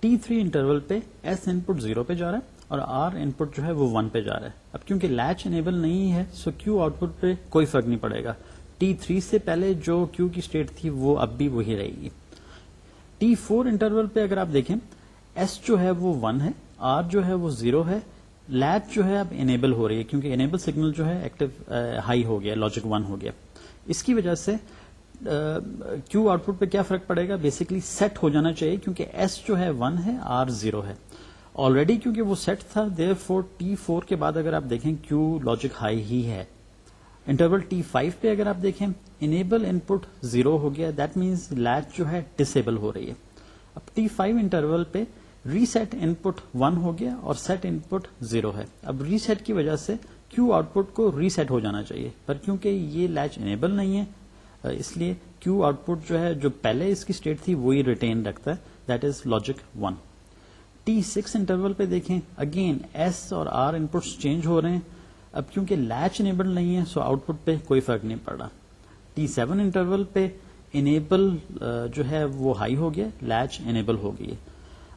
ٹی تھری انٹرول پہ ایس ان پٹ زیرو پہ جا رہا ہے اور آر ان پٹ جو ہے وہ ون پہ جا رہا ہے۔ اب کیونکہ لیچ انیبل نہیں ہے سو کیو آؤٹ پٹ پہ کوئی فرق نہیں پڑے گا۔ ٹی تھری سے پہلے جو کیو کی اسٹیٹ تھی، وہ اب بھی وہی رہے گی۔ ٹی فور انٹرول پہ اگر آپ دیکھیں ایس جو ہے وہ ون ہے۔ آر جو ہے وہ زیرو ہے. لیچ جو ہے اب انیبل ہو رہی ہے کیونکہ انیبل سگنل جو ہے ایکٹیو ہائی uh, ہو گیا لاجک ون ہو گیا. اس کی وجہ سے کیو آؤٹ پٹ پہ کیا فرق پڑے گا؟ بیسکلی سیٹ ہو جانا چاہیے کیونکہ ایس جو ہے ون ہے آر زیرو ہے. آلریڈی کیونکہ وہ سیٹ تھا دیر فور ٹی فور کے بعد اگر آپ دیکھیں کیو لاجک ہائی ہی ہے. انٹرول ٹی فائیو پہ اگر آپ دیکھیں انیبل ان پٹ زیرو ہو گیا. دیٹ مینس لیچ جو ہے ڈسیبل ہو رہی ہے. اب ٹی فائیو انٹرول پہ ریسیٹ ان پٹ ون ہو گیا اور سیٹ ان پٹ زیرو ہے۔ اب ریسیٹ کی وجہ سے کیو آؤٹ پٹ کو ریسیٹ ہو جانا چاہیے۔ پر کیونکہ یہ لیچ انیبل نہیں ہے اس لیے کیو آؤٹ پٹ جو ہے، جو پہلے اس کی اسٹیٹ تھی، وہی ریٹین رکھتا ہے۔ That is logic one T six interval پہ دیکھیں۔ اگین ایس اور آر ان پٹس چینج ہو رہے ہیں۔ اب کیونکہ لیچ انیبل نہیں ہے سو آؤٹ پٹ پہ کوئی فرق نہیں پڑ رہا۔ ٹی سیون انٹرول پہ انیبل جو ہے، وہ ہائی ہو گیا لیچ انیبل ہو گئی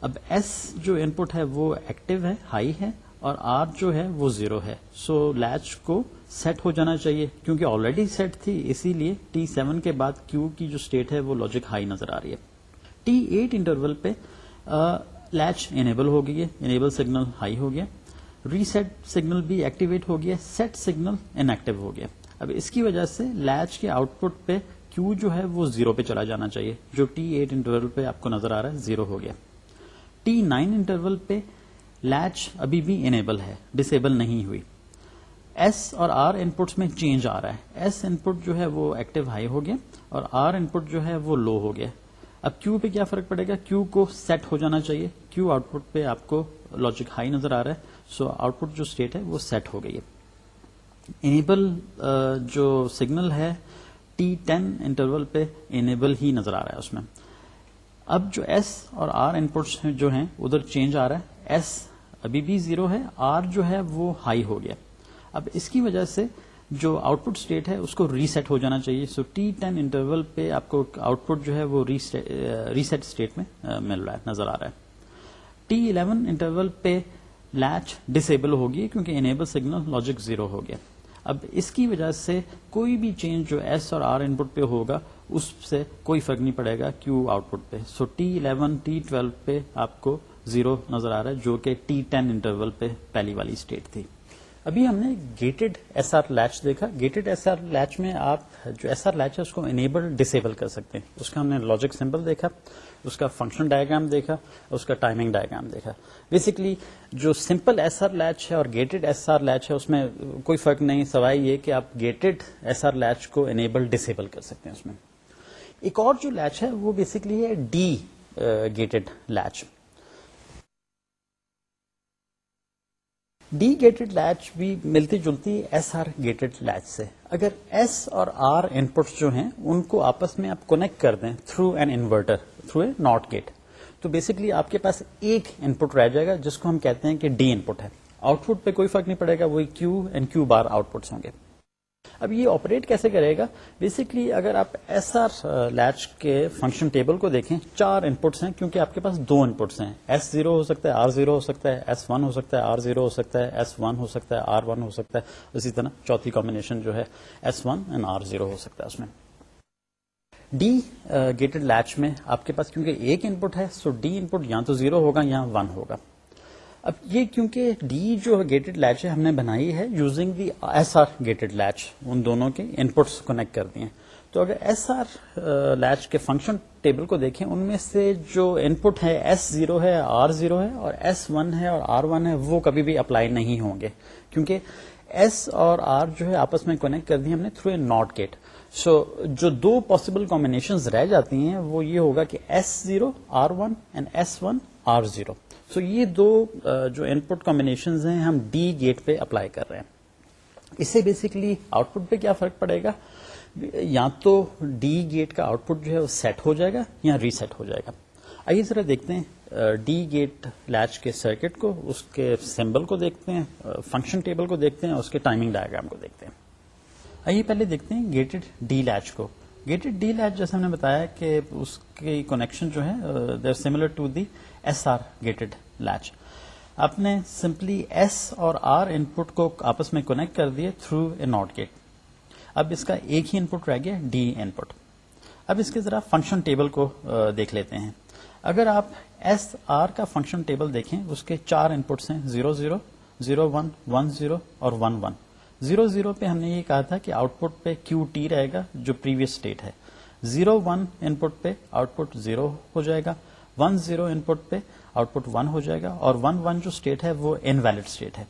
اب ایس جو ان پٹ ہے وہ ایکٹیو ہے ہائی ہے اور آر جو ہے وہ زیرو ہے. سو لیچ کو سیٹ ہو جانا چاہیے کیونکہ آلریڈی سیٹ تھی، اسی لیے ٹی سیون کے بعد کیو کی جو اسٹیٹ ہے وہ لاجک ہائی نظر آ رہی ہے. ٹی ایٹ انٹرول پہ لیچ انیبل ہو گئی ہے انیبل سگنل ہائی ہو گیا. ریسیٹ سگنل بھی ایکٹیویٹ ہو گیا سیٹ سگنل انیکٹیو ہو گیا. اب اس کی وجہ سے لیچ کے آؤٹ پٹ پہ کیو جو ہے وہ زیرو پہ چلا جانا چاہیے، جو ٹی ایٹ انٹرول پہ آپ کو نظر آ رہا ہے زیرو ہو گیا. ٹی نائن انٹرول پہ لیچ ابھی بھی انیبل ہے ڈسیبل نہیں ہوئی۔ ایس اور آر ان پٹس میں چینج آ رہا ہے۔ ایس ان پٹ جو ہے وہ ایکٹیو ہائی ہو گیا اور آر ان پٹ جو ہے وہ لو ہو گیا۔ اب کیو پہ کیا فرق پڑے گا؟ کیو کو سیٹ ہو جانا چاہیے۔ کیو آؤٹ پٹ پہ آپ کو لاجک ہائی نظر آ رہا ہے۔ سو آؤٹ پٹ جو اسٹیٹ ہے وہ سیٹ ہو گئی ہے۔ انیبل uh, جو سگنل ہے ٹی ٹین انٹرول پہ انیبل ہی نظر آ رہا ہے اس میں۔ اب جو ایس اور آر ان پٹس جو ہیں، ادھر چینج آ رہا ہے. ایس ابھی بھی زیرو ہے آر جو ہے وہ ہائی ہو گیا. اب اس کی وجہ سے جو آؤٹ پٹ اسٹیٹ ہے، اس کو ریسیٹ ہو جانا چاہیے. سو ٹی ٹین انٹرول پہ آپ کو آؤٹ پٹ جو ہے وہ ریسیٹ اسٹیٹ میں مل رہا ہے، نظر آ رہا ہے. ٹی الیون انٹرول پہ لیچ ڈسیبل ہوگی کیونکہ انیبل سگنل لاجک زیرو ہو گیا. اب اس کی وجہ سے کوئی بھی چینج جو ایس اور آر ان پٹ پہ ہوگا اس سے کوئی فرق نہیں پڑے گا کیو آؤٹ پٹ پہ۔ So T eleven T twelve پہ آپ کو زیرو نظر آ رہا ہے، جو کہ ٹی ٹین انٹرول پہ پہلی والی اسٹیٹ تھی۔ ابھی ہم نے گیٹڈ ایس آر لیچ دیکھا۔ گیٹڈ ایس آر لیچ میں آپ جو ایس آر لیچ ہے، اس کو انیبل ڈسیبل کر سکتے ہیں۔ اس کا ہم نے لاجک سمبل دیکھا، اس کا فنکشن ڈائگرام دیکھا، اس کا ٹائمنگ ڈائگرام دیکھا۔ بیسکلی جو سمپل ایس آر لیچ ہے اور گیٹڈ ایس آر لیچ ہے، اس میں کوئی فرق نہیں، سوائے یہ کہ آپ گیٹڈ ایس آر لیچ کو انیبل ڈسیبل کر سکتے ہیں اس میں۔ ایک اور جو لیچ ہے وہ بیسکلی ہے D gated latch D gated latch بھی ملتی جلتی ایس آر گیٹڈ لیچ سے. اگر ایس اور آر ان پٹس جو ہیں ان کو آپس میں آپ کونیکٹ کر دیں through an inverter through a NOT gate تو بیسکلی آپ کے پاس ایک ان پٹ رہ جائے گا جس کو ہم کہتے ہیں کہ ڈی ان پٹ ہے. آؤٹ پٹ پہ کوئی فرق نہیں پڑے گا، وہی کیو اینڈ کیو بار آؤٹ پٹس ہوں گے. اب یہ آپریٹ کیسے کرے گا? بیسکلی اگر آپ ایس آر لیچ کے فنکشن ٹیبل کو دیکھیں، چار ان پٹس ہیں کیونکہ آپ کے پاس دو ان پٹس ہیں. ایس زیرو ہو سکتا ہے آر زیرو ہو سکتا ہے ایس ون ہو سکتا ہے آر زیرو ہو سکتا ہے ایس ون ہو سکتا ہے آر ون ہو سکتا ہے. اسی طرح چوتھی کمبینیشن جو ہے S one and R zero ہو سکتا ہے اس میں. ڈی گیٹڈ لیچ میں آپ کے پاس کیونکہ ایک ان پٹ ہے سو ڈی ان پٹ یا تو زیرو ہوگا یا ون ہوگا. اب یہ کیونکہ ڈی جو گیٹڈ لیچ ہے ہم نے بنائی ہے using the S R gated latch ان دونوں کے ان پٹس کنیکٹ کر دیے تو اگر ایس آر لیچ کے فنکشن ٹیبل کو دیکھیں، ان میں سے جو ان پٹ ہے ایس زیرو ہے آر زیرو ہے اور ایس ون ہے اور آر ون ہے، وہ کبھی بھی اپلائی نہیں ہوں گے۔ کیونکہ ایس اور آر جو ہے، آپس میں کنیکٹ کر دی ہم نے through a NOT gate so جو دو پاسبل کمبینیشن رہ جاتی ہیں، وہ یہ ہوگا کہ S zero R one and S one R zero so یہ دو جو ان پٹ کمبینیشن ہیں، ہم ڈی گیٹ پہ اپلائی کر رہے ہیں۔ اس سے بیسکلی آؤٹ پٹ پہ کیا فرق پڑے گا؟ یا تو ڈی گیٹ کا آؤٹ پٹ جو ہے وہ سیٹ ہو جائے گا، یا ریسیٹ ہو جائے گا۔ آئیے ذرا دیکھتے ہیں۔ ڈی گیٹ لیچ کے سرکٹ کو، اس کے سمبل کو دیکھتے ہیں فنکشن ٹیبل کو دیکھتے ہیں اس کے ٹائمنگ ڈائگرام کو دیکھتے ہیں۔ آئیے پہلے دیکھتے ہیں گیٹڈ ڈی لیچ کو۔ گیٹڈ ڈی لیچ جیسے ہم نے بتایا کہ اس کی کنیکشن جو ہے there similar to the S R gated latch آپ نے سمپلی ایس اور آر ان پٹ کو آپس میں کنیکٹ کر دیے تھرو اے ناٹ گیٹ اب اس کا ایک ہی ان پٹ رہ گیا ڈی ان پٹ اب اس کے ذرا فنکشن ٹیبل کو دیکھ لیتے ہیں. اگر آپ ایس آر کا فنکشن ٹیبل دیکھیں، اس کے چار ان پٹس ہیں zero zero zero one one zero اور ون ون زیرو زیرو پہ ہم نے یہ کہا تھا کہ آؤٹ پٹ پہ کیو ٹی رہے گا جو پریویس اسٹیٹ ہے. زیرو ون ان پٹ پہ آؤٹ پٹ زیرو ہو جائے گا۔ ون زیرو ان پٹ پہ آؤٹ پٹ ون ہو جائے گا اور ون ون جو اسٹیٹ ہے وہ ان ویلڈ اسٹیٹ ہے۔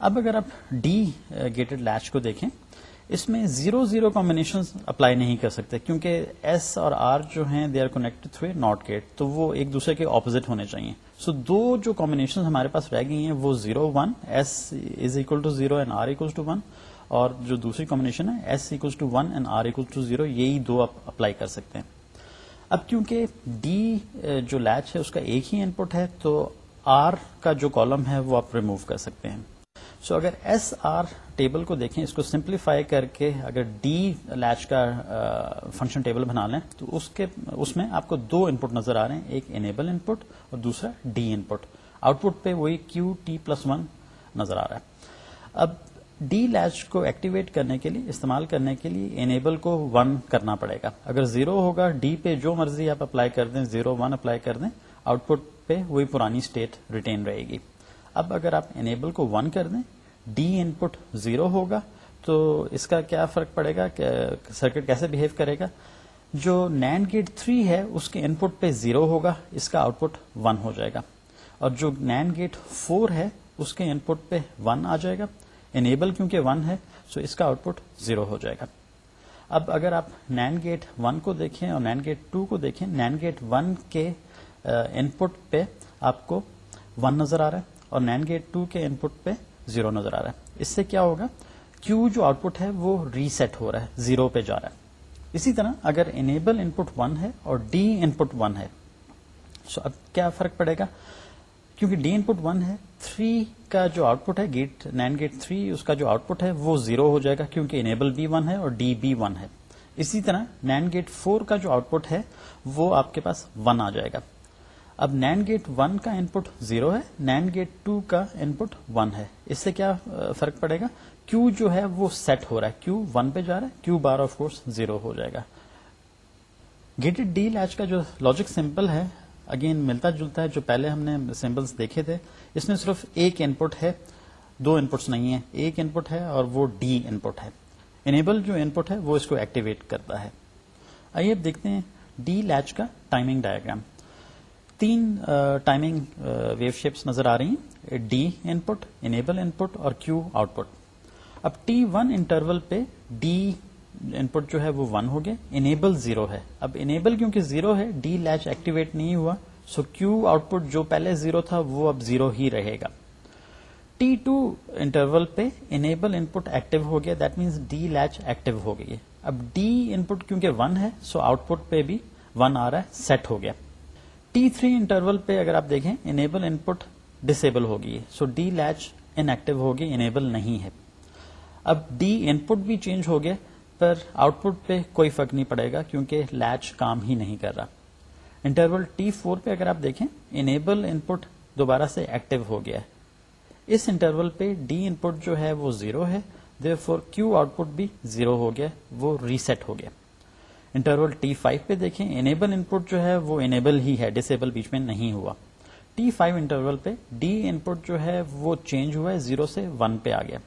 اب اگر آپ ڈی گیٹڈ لیچ کو دیکھیں اس میں زیرو زیرو کمبینیشن اپلائی نہیں کر سکتے کیونکہ ایس اور آر جو ہیں they are connect through NOT gate تو وہ ایک دوسرے کے اپوزٹ ہونے چاہیے۔ سو so, دو جو کمبینیشن ہمارے پاس رہ گئی ہیں وہ zero one S is equal to zero and R equal to one اور جو دوسری کمبنیشن ہے S equal to one and R equal to zero یہی دو آپ اپلائی کر سکتے ہیں۔ اب کیونکہ ڈی جو لیچ ہے، اس کا ایک ہی ان پٹ ہے، تو آر کا جو کالم ہے، وہ آپ ریموو کر سکتے ہیں۔ سو اگر ایس آر ٹیبل کو دیکھیں، اس کو سمپلیفائی کر کے اگر ڈی لیچ کا فنکشن ٹیبل بنا لیں، تو اس کے، اس میں آپ کو دو ان پٹ نظر آ رہے ہیں۔ ایک انیبل ان پٹ اور دوسرا ڈی ان پٹ آؤٹ پٹ پہ وہی کیو ٹی پلس ون نظر آ رہا ہے۔ اب ڈی لیچ کو ایکٹیویٹ کرنے کے لیے، استعمال کرنے کے لیے انیبل کو ون کرنا پڑے گا۔ اگر زیرو ہوگا، ڈی پہ جو مرضی آپ اپلائی کر دیں زیرو ون اپلائی کر دیں آؤٹ پٹ پہ وہی پرانی اسٹیٹ ریٹین رہے گی۔ اب اگر آپ انیبل کو ون کر دیں، ڈی ان پٹ زیرو ہوگا، تو اس کا کیا فرق پڑے گا؟ سرکٹ کیسے بہیو کرے گا؟ جو نینڈ گیٹ تھری ہے، اس کے ان پٹ پہ زیرو ہوگا، اس کا آؤٹ پٹ ون ہو جائے گا۔ اور جو نینڈ گیٹ فور ہے، اس کے ان پٹ پہ ون آ جائے گا۔ انیبل کیونکہ ون ہے سو اس کا آؤٹ پٹ زیرو ہو جائے گا۔ اب اگر آپ نین گیٹ ون کو دیکھیں اور نین گیٹ ٹو کو دیکھیں نین گیٹ ون کے uh, ان پٹ پہ آپ کو ون نظر آ رہا ہے اور نین گیٹ ٹو کے ان پٹ پہ زیرو نظر آ رہا ہے۔ اس سے کیا ہوگا؟ کیو جو آؤٹ پٹ ہے وہ ریسیٹ ہو رہا ہے زیرو پہ جا رہا ہے۔ اسی طرح اگر انیبل ان پٹ ون ہے اور ڈی ان پٹ ون ہے سو اب کیا فرق پڑے گا؟ کیونکہ ڈی ان پٹ ون ہے تھری کا جو آؤٹ پٹ ہے گیٹ نائن گیٹ تھری اس کا جو آؤٹ پٹ ہے، وہ زیرو ہو جائے گا کیونکہ انیبل بی ون ہے اور ڈی بی ون ہے۔ اسی طرح نائن گیٹ فور کا جو آؤٹ پٹ ہے، وہ آپ کے پاس ون آ جائے گا۔ اب نین گیٹ ون کا ان پٹ زیرو ہے نین گیٹ ٹو کا ان پٹ ون ہے۔ اس سے کیا فرق پڑے گا؟ کیو جو ہے، وہ سیٹ ہو رہا ہے۔ کیو ون پہ جا رہا ہے Q bar of course zero ہو جائے گا۔ گیٹڈ ڈی لیچ کا جو لاجک سمپل ہے اگین ملتا جلتا ہے جو پہلے ہم نے سمپلس دیکھے تھے۔ اس میں صرف ایک ان پٹ ہے، دو ان پٹس نہیں ہے ایک ان پٹ ہے اور وہ ڈی ان پٹ ہے۔ انیبل جو ان پٹ ہے، وہ اس کو ایکٹیویٹ کرتا ہے۔ آئیے اب دیکھتے ہیں ڈی لیچ کا ٹائمنگ ڈائگرام تین ٹائمنگ ویو شیپس نظر آ رہی ہیں۔ ڈی ان پٹ انیبل ان پٹ اور کیو آؤٹ پٹ اب ٹی ون انٹرول پہ ڈی ان پٹ جو ہے وہ ون ہو گیا. انیبل زیرو ہے. اب انیبل کیونکہ زیرو ہے ڈی لیچ ایکٹیویٹ نہیں ہوا. سو کیو آؤٹ پٹ جو پہلے زیرو تھا وہ اب زیرو ہی رہے گا. ٹی ٹو انٹرول پہ انیبل ان پٹ ایکٹیو ہو گیا. That means D latch active ہو گئی ہے. اب ڈی ان پٹ کیونکہ ون ہے سو آؤٹ پٹ پہ بھی ون آ رہا ہے سیٹ ہو گیا. ٹی تھری انٹرول پہ اگر آپ دیکھیں انیبل ان پٹ ڈسیبل ہوگی so D latch inactive ہوگی انیبل نہیں ہے. اب ڈی ان پٹ بھی چینج ہو گیا. پر آؤٹ پٹ پہ کوئی فرق نہیں پڑے گا کیونکہ لیچ کام ہی نہیں کر رہا۔ انٹرول ٹی فور پہ اگر آپ دیکھیں انیبل ان پٹ دوبارہ سے ایکٹیو ہو گیا ہے۔ اس انٹرول پہ ڈی ان پٹ جو ہے وہ زیرو ہے دیر فور کیو آؤٹ پٹ بھی زیرو ہو گیا، وہ ریسیٹ ہو گیا۔ انٹرول ٹی فائیو پہ دیکھیں انیبل ان پٹ جو ہے وہ انیبل ہی ہے ڈسیبل بیچ میں نہیں ہوا۔ ٹی فائیو انٹرول پہ ڈی ان پٹ جو ہے وہ چینج ہوا ہے زیرو سے ون پہ آ گیا۔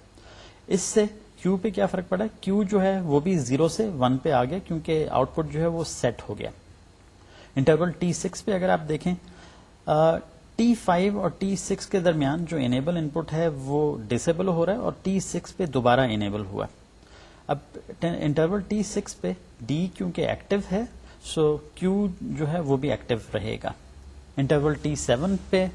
اس سے کیو پہ کیا فرق پڑا کیو جو ہے وہ بھی زیرو سے ون پہ آ گیا کیونکہ آؤٹ پٹ جو ہے وہ سیٹ ہو گیا۔ انٹرول ٹی سکس پہ اگر آپ دیکھیں ٹی فائیو اور ٹی سکس کے درمیان جو انیبل ان پٹ ہے وہ ڈسیبل ہو رہا ہے اور ٹی سکس پہ دوبارہ انیبل ہوا اب انٹرول ٹی سکس پہ ڈی کیونکہ ایکٹیو ہے سو کیو جو ہے وہ بھی ایکٹیو رہے گا۔ انٹرول ٹی سیون پہ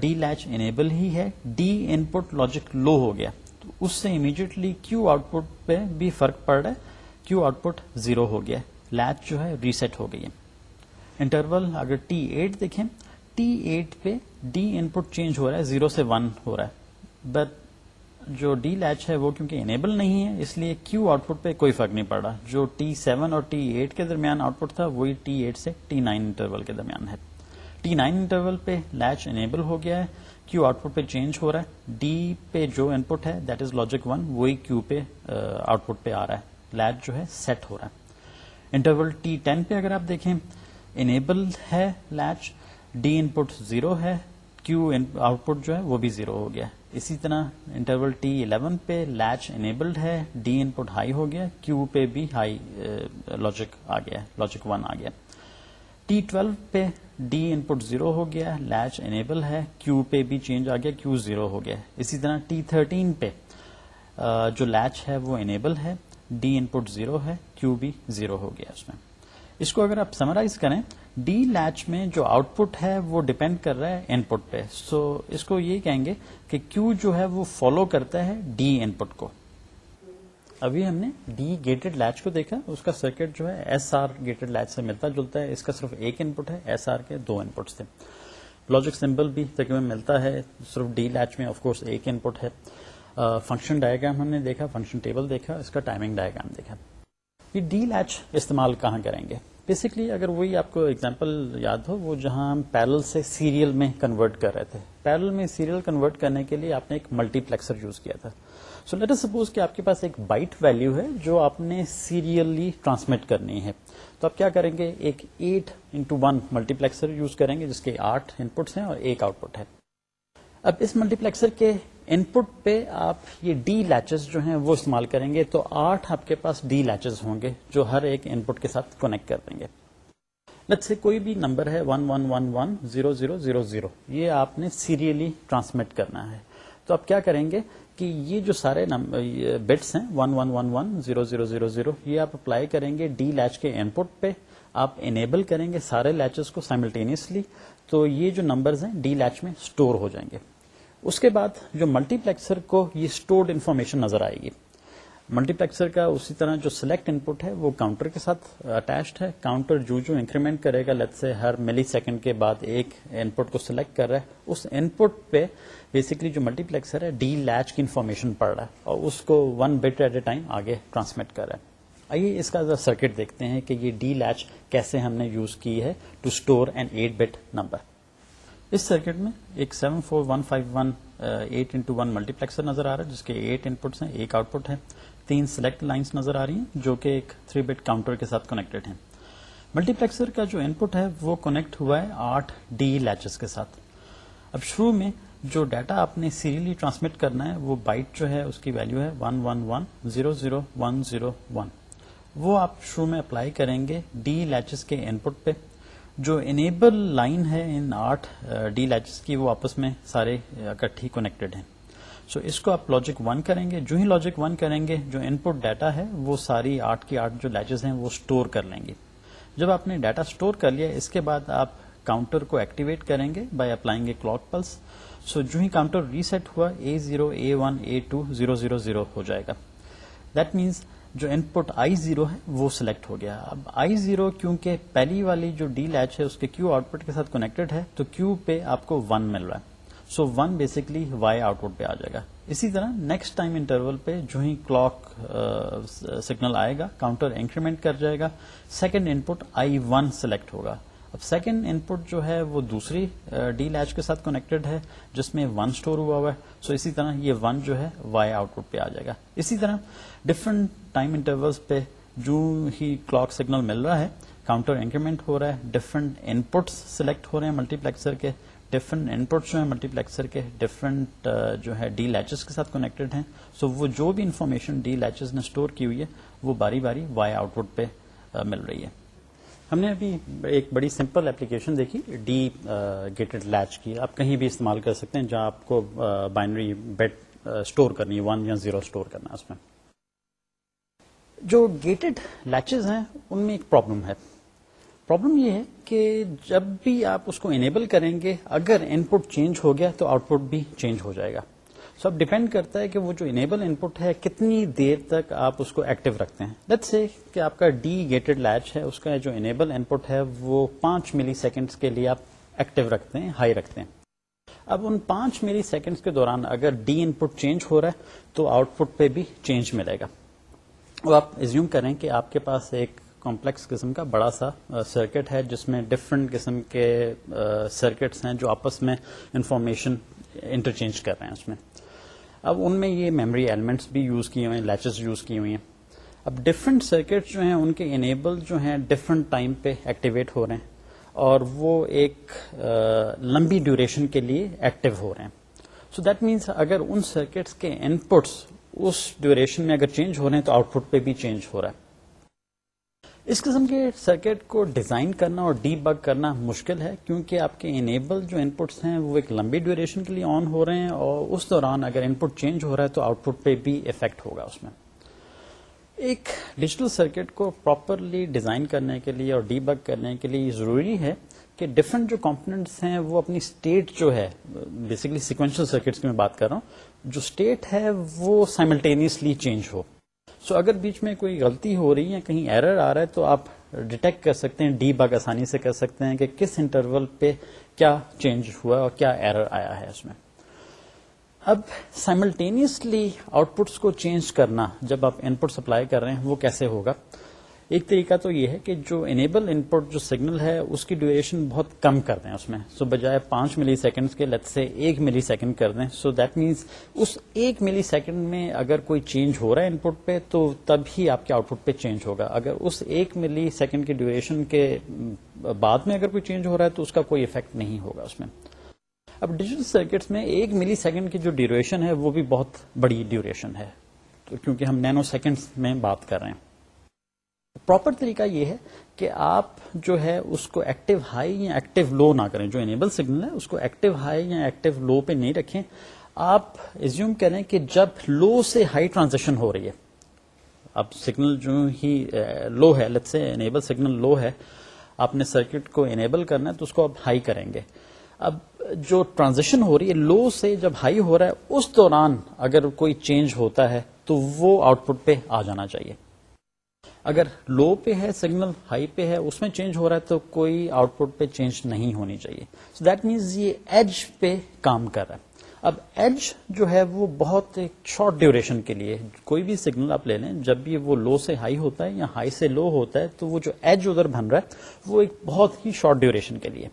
ڈی لیچ انیبل ہی ہے۔ ڈی ان پٹ لاجک لو ہو گیا۔ تو اس سے امیڈیٹلی کیو آؤٹ پٹ پہ بھی فرق پڑ رہا ہے۔ کیو آؤٹ پٹ زیرو ہو گیا لیچ جو ہے ریسیٹ ہو گئی ہے۔ انٹرول اگر ٹی ایٹ دیکھیں ٹی ایٹ پہ ڈی ان پٹ چینج ہو رہا ہے زیرو سے ون ہو رہا ہے۔ بٹ جو ڈی لیچ ہے وہ کیونکہ انیبل نہیں ہے، اس لیے کیو آؤٹ پٹ پہ کوئی فرق نہیں پڑ رہا۔ جو ٹی سیون اور ٹی ایٹ کے درمیان آؤٹ پٹ تھا، وہی ٹی ایٹ سے ٹی نائن انٹرول کے درمیان ہے۔ ٹی نائن انٹرول پہ لیچ انیبل ہو گیا ہے۔ کیو آؤٹ پٹ پہ چینج ہو رہا ہے. ڈی پہ جو ان پٹ ہے دیٹ از لاجک ون وہی کیو پہ uh, آؤٹ پٹ پہ آ رہا ہے. لیچ جو ہے سیٹ ہو رہا ہے. انٹرول ٹی ٹین پہ اگر آپ دیکھیں انیبل ہے latch D input zero ہے. کیو آؤٹ پٹ جو ہے، وہ بھی زیرو ہو گیا. اسی طرح انٹرول ٹی الیون پہ لیچ انیبلڈ ہے. ڈی ان پٹ ہائی ہو گیا. کیو پہ بھی ہائی لاجک uh, آ گیا لاجک ون آ گیا ٹی ٹویلو پہ ڈی ان پٹ زیرو ہو گیا لیچ انیبل ہے کیو پہ بھی چینج آ گیا کیو زیرو ہو گیا. اسی طرح ٹی تھرٹین پہ جو لیچ ہے وہ انیبل ہے ڈی ان پٹ زیرو ہے کیو بھی زیرو ہو گیا اس میں. اس کو اگر آپ سمرائز کریں ڈی لیچ میں جو آؤٹ پٹ ہے وہ ڈپینڈ کر رہا ہے ان پٹ پہ. سو اس کو یہ کہیں گے کہ کیو جو ہے وہ فالو کرتا ہے ڈی ان پٹ کو. ابھی ہم نے ڈی گیٹڈ لیچ کو دیکھا، اس کا سرکٹ جو ہے ایس آر گیٹڈ لیچ سے ملتا جلتا ہے اس کا صرف ایک ان پٹ ہے، ایس آر کے دو ان پٹس تھے لاجک سمبل بھی تقریباً ملتا ہے، صرف ڈی لیچ میں آف کورس ایک ان پٹ ہے فنکشن ڈائگرام ہم نے دیکھا فنکشن ٹیبل دیکھا، اس کا ٹائمنگ ڈائگرام دیکھا۔ یہ ڈی لیچ استعمال کہاں کریں گے؟ بیسکلی اگر وہی آپ کو اگزامپل یاد ہو، وہ جہاں ہم پیرل سے سیریل میں کنورٹ کر رہے تھے۔ پیرل میں سیریل کنورٹ کرنے کے لیے آپ نے ایک ملٹی پلیکسر یوز کیا تھا۔ سو لیٹ سپوز کہ آپ کے پاس ایک بائٹ ویلو ہے جو آپ نے سیریلی ٹرانسمٹ کرنی ہے۔ تو آپ کیا کریں گے؟ ایک eight into one multiplexer use کریں گے، جس کے آٹھ ان پٹس ہیں اور ایک آؤٹ پٹ ہے۔ اب اس ملٹی پلیکسر کے ان پٹ پہ آپ یہ ڈی لیچز جو ہیں وہ استعمال کریں گے۔ تو آٹھ آپ کے پاس ڈی لیچز ہوں گے، جو ہر ایک ان پٹ کے ساتھ کونیکٹ کر دیں گے۔ لٹ سے کوئی بھی نمبر ہے one one one one zero zero zero zero یہ آپ نے سیریلی ٹرانسمٹ کرنا ہے۔ تو آپ کیا کریں گے؟ کہ یہ جو سارے بٹس ہیں one one one one zero zero zero zero یہ آپ اپلائی کریں گے ڈی لیچ کے ان پٹ پہ. آپ انیبل کریں گے سارے لیچز کو سائملٹینیسلی تو یہ جو نمبرز ہیں ڈی لیچ میں اسٹور ہو جائیں گے. اس کے بعد جو ملٹی پلیکسر کو یہ اسٹورڈ انفارمیشن نظر آئے گی. ملٹی پلیکسر کا اسی طرح جو سلیکٹ ان پٹ ہے وہ کاؤنٹر کے ساتھ اٹیچڈ ہے۔ کاؤنٹر جو جو انکریمنٹ کرے گا لت سے ہر ملی سیکنڈ کے بعد ایک ان پٹ کو سلیکٹ کر رہا ہے، اس ان پٹ پہ بیسکلی جو ملٹی پلیکسر ہے ڈی لیچ کی انفارمیشن پڑ رہا ہے اور اس کو one bit at a time آگے ٹرانسمٹ کر رہا ہے۔ آئیے اس کا سرکٹ دیکھتے ہیں کہ یہ ڈی لیچ کیسے ہم نے یوز کی ہے to store an eight bit number us circuit میں ایک seven four one five one eight into one multiplexer نظر آ رہا ہے، جس کے ایٹ ان پٹس ہیں، ایک آؤٹ پٹ ہے تین سلیکٹ لائنس نظر آ رہی ہیں جو کہ ایک تھری بٹ کاؤنٹر کے ساتھ کنیکٹڈ ہیں۔ ملٹی پلیکسر کا جو ان پٹ ہے وہ کنیکٹ ہوا ہے آٹھ ڈی لیچز کے ساتھ۔ اب شروع میں جو ڈیٹا آپ نے سیریلی ٹرانسمٹ کرنا ہے وہ بائٹ جو ہے اس کی ویلو ہے one one one zero zero one zero one وہ آپ شروع میں اپلائی کریں گے ڈی لیچز کے ان پٹ پہ۔ جو انیبل لائن ہے ان آٹھ ڈی لیچز کی وہ آپس میں سارے اکٹھی کنیکٹڈ ہیں۔ سو so اس کو آپ لاجک ون کریں گے. جو ہی لاجک ون کریں گے، جو ان پٹ ڈیٹا ہے، وہ ساری آٹھ کی آٹھ جو لیچز ہیں، وہ اسٹور کر لیں گے. جب آپ نے ڈیٹا اسٹور کر لیا، اس کے بعد آپ کاؤنٹر کو ایکٹیویٹ کریں گے بائی اپلائیں گے کلاک پلس سو جو ہی کاؤنٹر ریسیٹ ہوا A zero A one A two zero zero zero ہو جائے گا. دیٹ مینس جو ان پٹ آئی زیرو ہے، وہ سلیکٹ ہو گیا. اب آئی زیرو کیونکہ پہلی والی جو ڈی لیچ ہے، اس کے کیو آؤٹ پٹ کے ساتھ کنیکٹڈ ہے، تو کیو پہ آپ کو ون مل رہا ہے. So one basically Y output پہ آ جائے گا۔ اسی طرح نیکسٹ ٹائم انٹرول پہ جو ہی کلاک سگنل آئے گا، کاؤنٹر انکریمنٹ کر جائے گا۔ Second input I one select ہوگا۔ اب سیکنڈ ان پٹ جو ہے وہ دوسری ڈی لیچ کے ساتھ کنیکٹڈ ہے، جس میں ون اسٹور ہوا ہوا ہے۔ سو اسی طرح یہ ون جو ہے وائی آؤٹ پٹ پہ آ جائے گا۔ اسی طرح ڈفرنٹ ٹائم انٹرولس پہ جو ہی کلاک سگنل مل رہا ہے، کاؤنٹر انکریمنٹ ہو رہا ہے، ڈفرنٹ ان پٹس سلیکٹ ہو رہے ہیں ملٹی پلیکسر کے۔ ڈفرنٹ ان پٹس جو ہیں ملٹی پلیکسر کے ڈفرنٹ uh, جو ہے ڈی لیچز کے ساتھ کنیکٹڈ ہیں. سو وہ جو بھی انفارمیشن ڈی لیچز نے اسٹور کی ہوئی ہے، وہ باری باری وائی آؤٹ پٹ پہ uh, مل رہی ہے. ہم نے ابھی ایک بڑی سمپل اپلیکیشن دیکھی ڈی گیٹڈ لیچ کی. آپ کہیں بھی استعمال کر سکتے ہیں جہاں آپ کو بائنری بیٹ اسٹور کرنی ہے ون یا زیرو اسٹور کرنا اس میں. جو گیٹڈ لیچز ہیں، ان میں ایک پرابلم ہے. پرابلم یہ ہے کہ جب بھی آپ اس کو انیبل کریں گے، اگر ان پٹ چینج ہو گیا تو آؤٹ پٹ بھی چینج ہو جائے گا۔ سو اب ڈیپینڈ کرتا ہے کہ وہ جو انیبل ان پٹ ہے، کتنی دیر تک آپ اس کو ایکٹیو رکھتے ہیں۔ لیٹ سے کہ آپ کا ڈی گیٹڈ لیچ ہے، اس کا جو انیبل ان پٹ ہے، وہ پانچ ملی سیکنڈس کے لیے آپ ایکٹیو رکھتے ہیں ہائی رکھتے ہیں۔ اب ان پانچ ملی سیکنڈس کے دوران اگر ڈی ان پٹ چینج ہو رہا ہے، تو آؤٹ پٹ پہ بھی چینج ملے گا۔ اب آپ ایزیوم کریں کہ آپ کے پاس ایک کمپلیکس قسم کا بڑا سا سرکٹ ہے جس میں ڈفرنٹ قسم کے سرکٹس ہیں جو آپس میں انفارمیشن انٹرچینج کر رہے ہیں اس میں. اب ان میں یہ میموری ایلیمنٹس بھی یوز کیے ہوئے ہیں لیچز یوز کی ہوئی ہیں. اب ڈفرنٹ سرکٹ جو ہیں، ان کے انیبل جو ہیں ڈفرنٹ ٹائم پہ ایکٹیویٹ ہو رہے ہیں اور وہ ایک لمبی ڈیوریشن کے لیے ایکٹیو ہو رہے ہیں. سو دیٹ مینس اگر ان سرکٹس کے ان پٹس اس ڈیوریشن میں اگر چینج ہو رہے ہیں تو آؤٹ پٹ پہ بھی چینج ہو رہا ہے. اس قسم کے سرکٹ کو ڈیزائن کرنا اور ڈی بگ کرنا مشکل ہے کیونکہ آپ کے انیبل جو ان پٹس ہیں وہ ایک لمبی ڈیوریشن کے لیے آن ہو رہے ہیں اور اس دوران اگر ان پٹ چینج ہو رہا ہے تو آؤٹ پٹ پہ بھی افیکٹ ہوگا اس میں۔ ایک ڈیجیٹل سرکٹ کو پراپرلی ڈیزائن کرنے کے لیے اور ڈی بگ کرنے کے لیے ضروری ہے کہ ڈفرنٹ جو کمپونیٹس ہیں وہ اپنی اسٹیٹ جو ہے بیسکلی سیکوینشل سرکٹس کی میں بات کر رہا ہوں، جو اسٹیٹ ہے وہ سائملٹینیسلی چینج ہو۔ سو so اگر بیچ میں کوئی غلطی ہو رہی ہے، کہیں ایرر آ رہا ہے، تو آپ ڈیٹیکٹ کر سکتے ہیں ڈی بگ آسانی سے کر سکتے ہیں کہ کس انٹرول پہ کیا چینج ہوا اور کیا ایرر آیا ہے اس میں۔ اب سائملٹینیسلی آؤٹ پٹس کو چینج کرنا، جب آپ ان پٹ سپلائی کر رہے ہیں، وہ کیسے ہوگا؟ ایک طریقہ تو یہ ہے کہ جو انیبل ان پٹ جو سگنل ہے، اس کی ڈیوریشن بہت کم کر دیں اس میں۔ سو بجائے پانچ ملی سیکنڈ کے لت سے ایک ملی سیکنڈ کر دیں۔ سو دیٹ مینس اس ایک ملی سیکنڈ میں اگر کوئی چینج ہو رہا ہے ان پٹ پہ، تو تب ہی آپ کے آؤٹ پٹ پہ چینج ہوگا۔ اگر اس ایک ملی سیکنڈ کی ڈیوریشن کے بعد میں اگر کوئی چینج ہو رہا ہے، تو اس کا کوئی افیکٹ نہیں ہوگا اس میں۔ اب ڈیجیٹل سرکٹس میں ایک ملی سیکنڈ کی جو ڈیوریشن ہے، وہ بھی بہت بڑی ڈیوریشن ہے۔ کیونکہ ہم نینو سیکنڈ میں بات کر رہے ہیں۔ پراپر طریقہ یہ ہے کہ آپ جو ہے اس کو ایکٹیو ہائی یا ایکٹیو لو نہ کریں، جو انیبل سگنل ہے، اس کو ایکٹیو ہائی یا ایکٹیو لو پہ نہیں رکھیں۔ آپ ایزیوم کریں کہ جب لو سے ہائی ٹرانزیکشن ہو رہی ہے، اب سگنل جو ہی uh, لو ہے لت سے انیبل سگنل لو ہے، آپ نے سرکٹ کو انیبل کرنا ہے تو اس کو آپ ہائی کریں گے۔ اب جو ٹرانزیکشن ہو رہی ہے لو سے جب ہائی ہو رہا ہے، اس دوران اگر کوئی چینج ہوتا ہے تو وہ آؤٹ پٹ پہ آ جانا چاہیے۔ اگر لو پہ ہے سگنل ہائی پہ ہے، اس میں چینج ہو رہا ہے تو کوئی آؤٹ پٹ پہ چینج نہیں ہونی چاہیے. سو دیٹ مینس یہ ایج پہ کام کر رہا ہے. اب ایج جو ہے وہ بہت ایک شارٹ ڈیوریشن کے لیے، کوئی بھی سگنل آپ لے لیں، جب بھی وہ لو سے ہائی ہوتا ہے یا ہائی سے لو ہوتا ہے، تو وہ جو ایج ادھر بن رہا ہے، وہ ایک بہت ہی شارٹ ڈیوریشن کے لیے.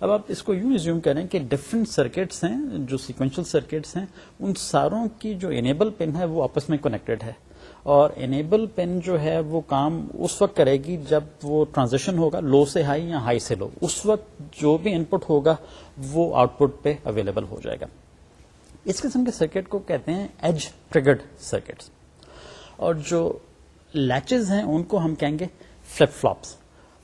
اب آپ اس کو یوں ریزیوم کریں کہ ڈفرنٹ سرکٹس ہیں، جو سیکوینشل سرکٹس ہیں، ان ساروں کی جو انیبل پن ہے وہ آپس میں کنیکٹڈ ہے. اور انیبل پین جو ہے وہ کام اس وقت کرے گی جب وہ ٹرانزیکشن ہوگا لو سے ہائی یا ہائی سے لو اس وقت جو بھی ان پٹ ہوگا وہ آؤٹ پٹ پہ اویلیبل ہو جائے گا۔ اس قسم کے سرکٹ کو کہتے ہیں ایج ٹریگرڈ سرکٹ اور جو لیچز ہیں، ان کو ہم کہیں گے flip flops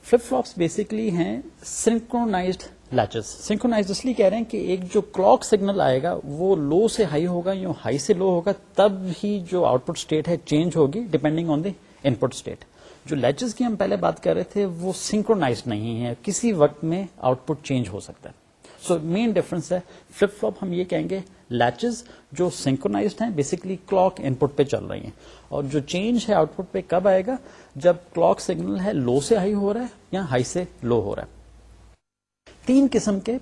flip flops basically ہیں سنکرونازڈ لیچز سنکرونائز اس لیے کہہ رہے ہیں کہ ایک جو کلاک سگنل آئے گا وہ لو سے ہائی ہوگا یا ہائی سے لو ہوگا، تب ہی جو آؤٹ پٹ اسٹیٹ ہے چینج ہوگی depending on the input state جو لیچز کی ہم پہلے بات کر رہے تھے وہ سنکرونائز نہیں ہے، کسی وقت میں آؤٹ پٹ چینج ہو سکتا ہے. سو مین ڈفرنس ہے فلپ فلوپ ہم یہ کہیں گے لیچز جو سنکرونازڈ ہیں بیسکلی کلاک ان پٹ پہ چل رہی ہیں. اور جو چینج ہے آؤٹ پٹ پہ کب آئے گا؟ جب کلاک سگنل ہے لو سے ہائی ہو رہا ہے یا ہائی سے لو ہو رہا ہے. تین قسم کے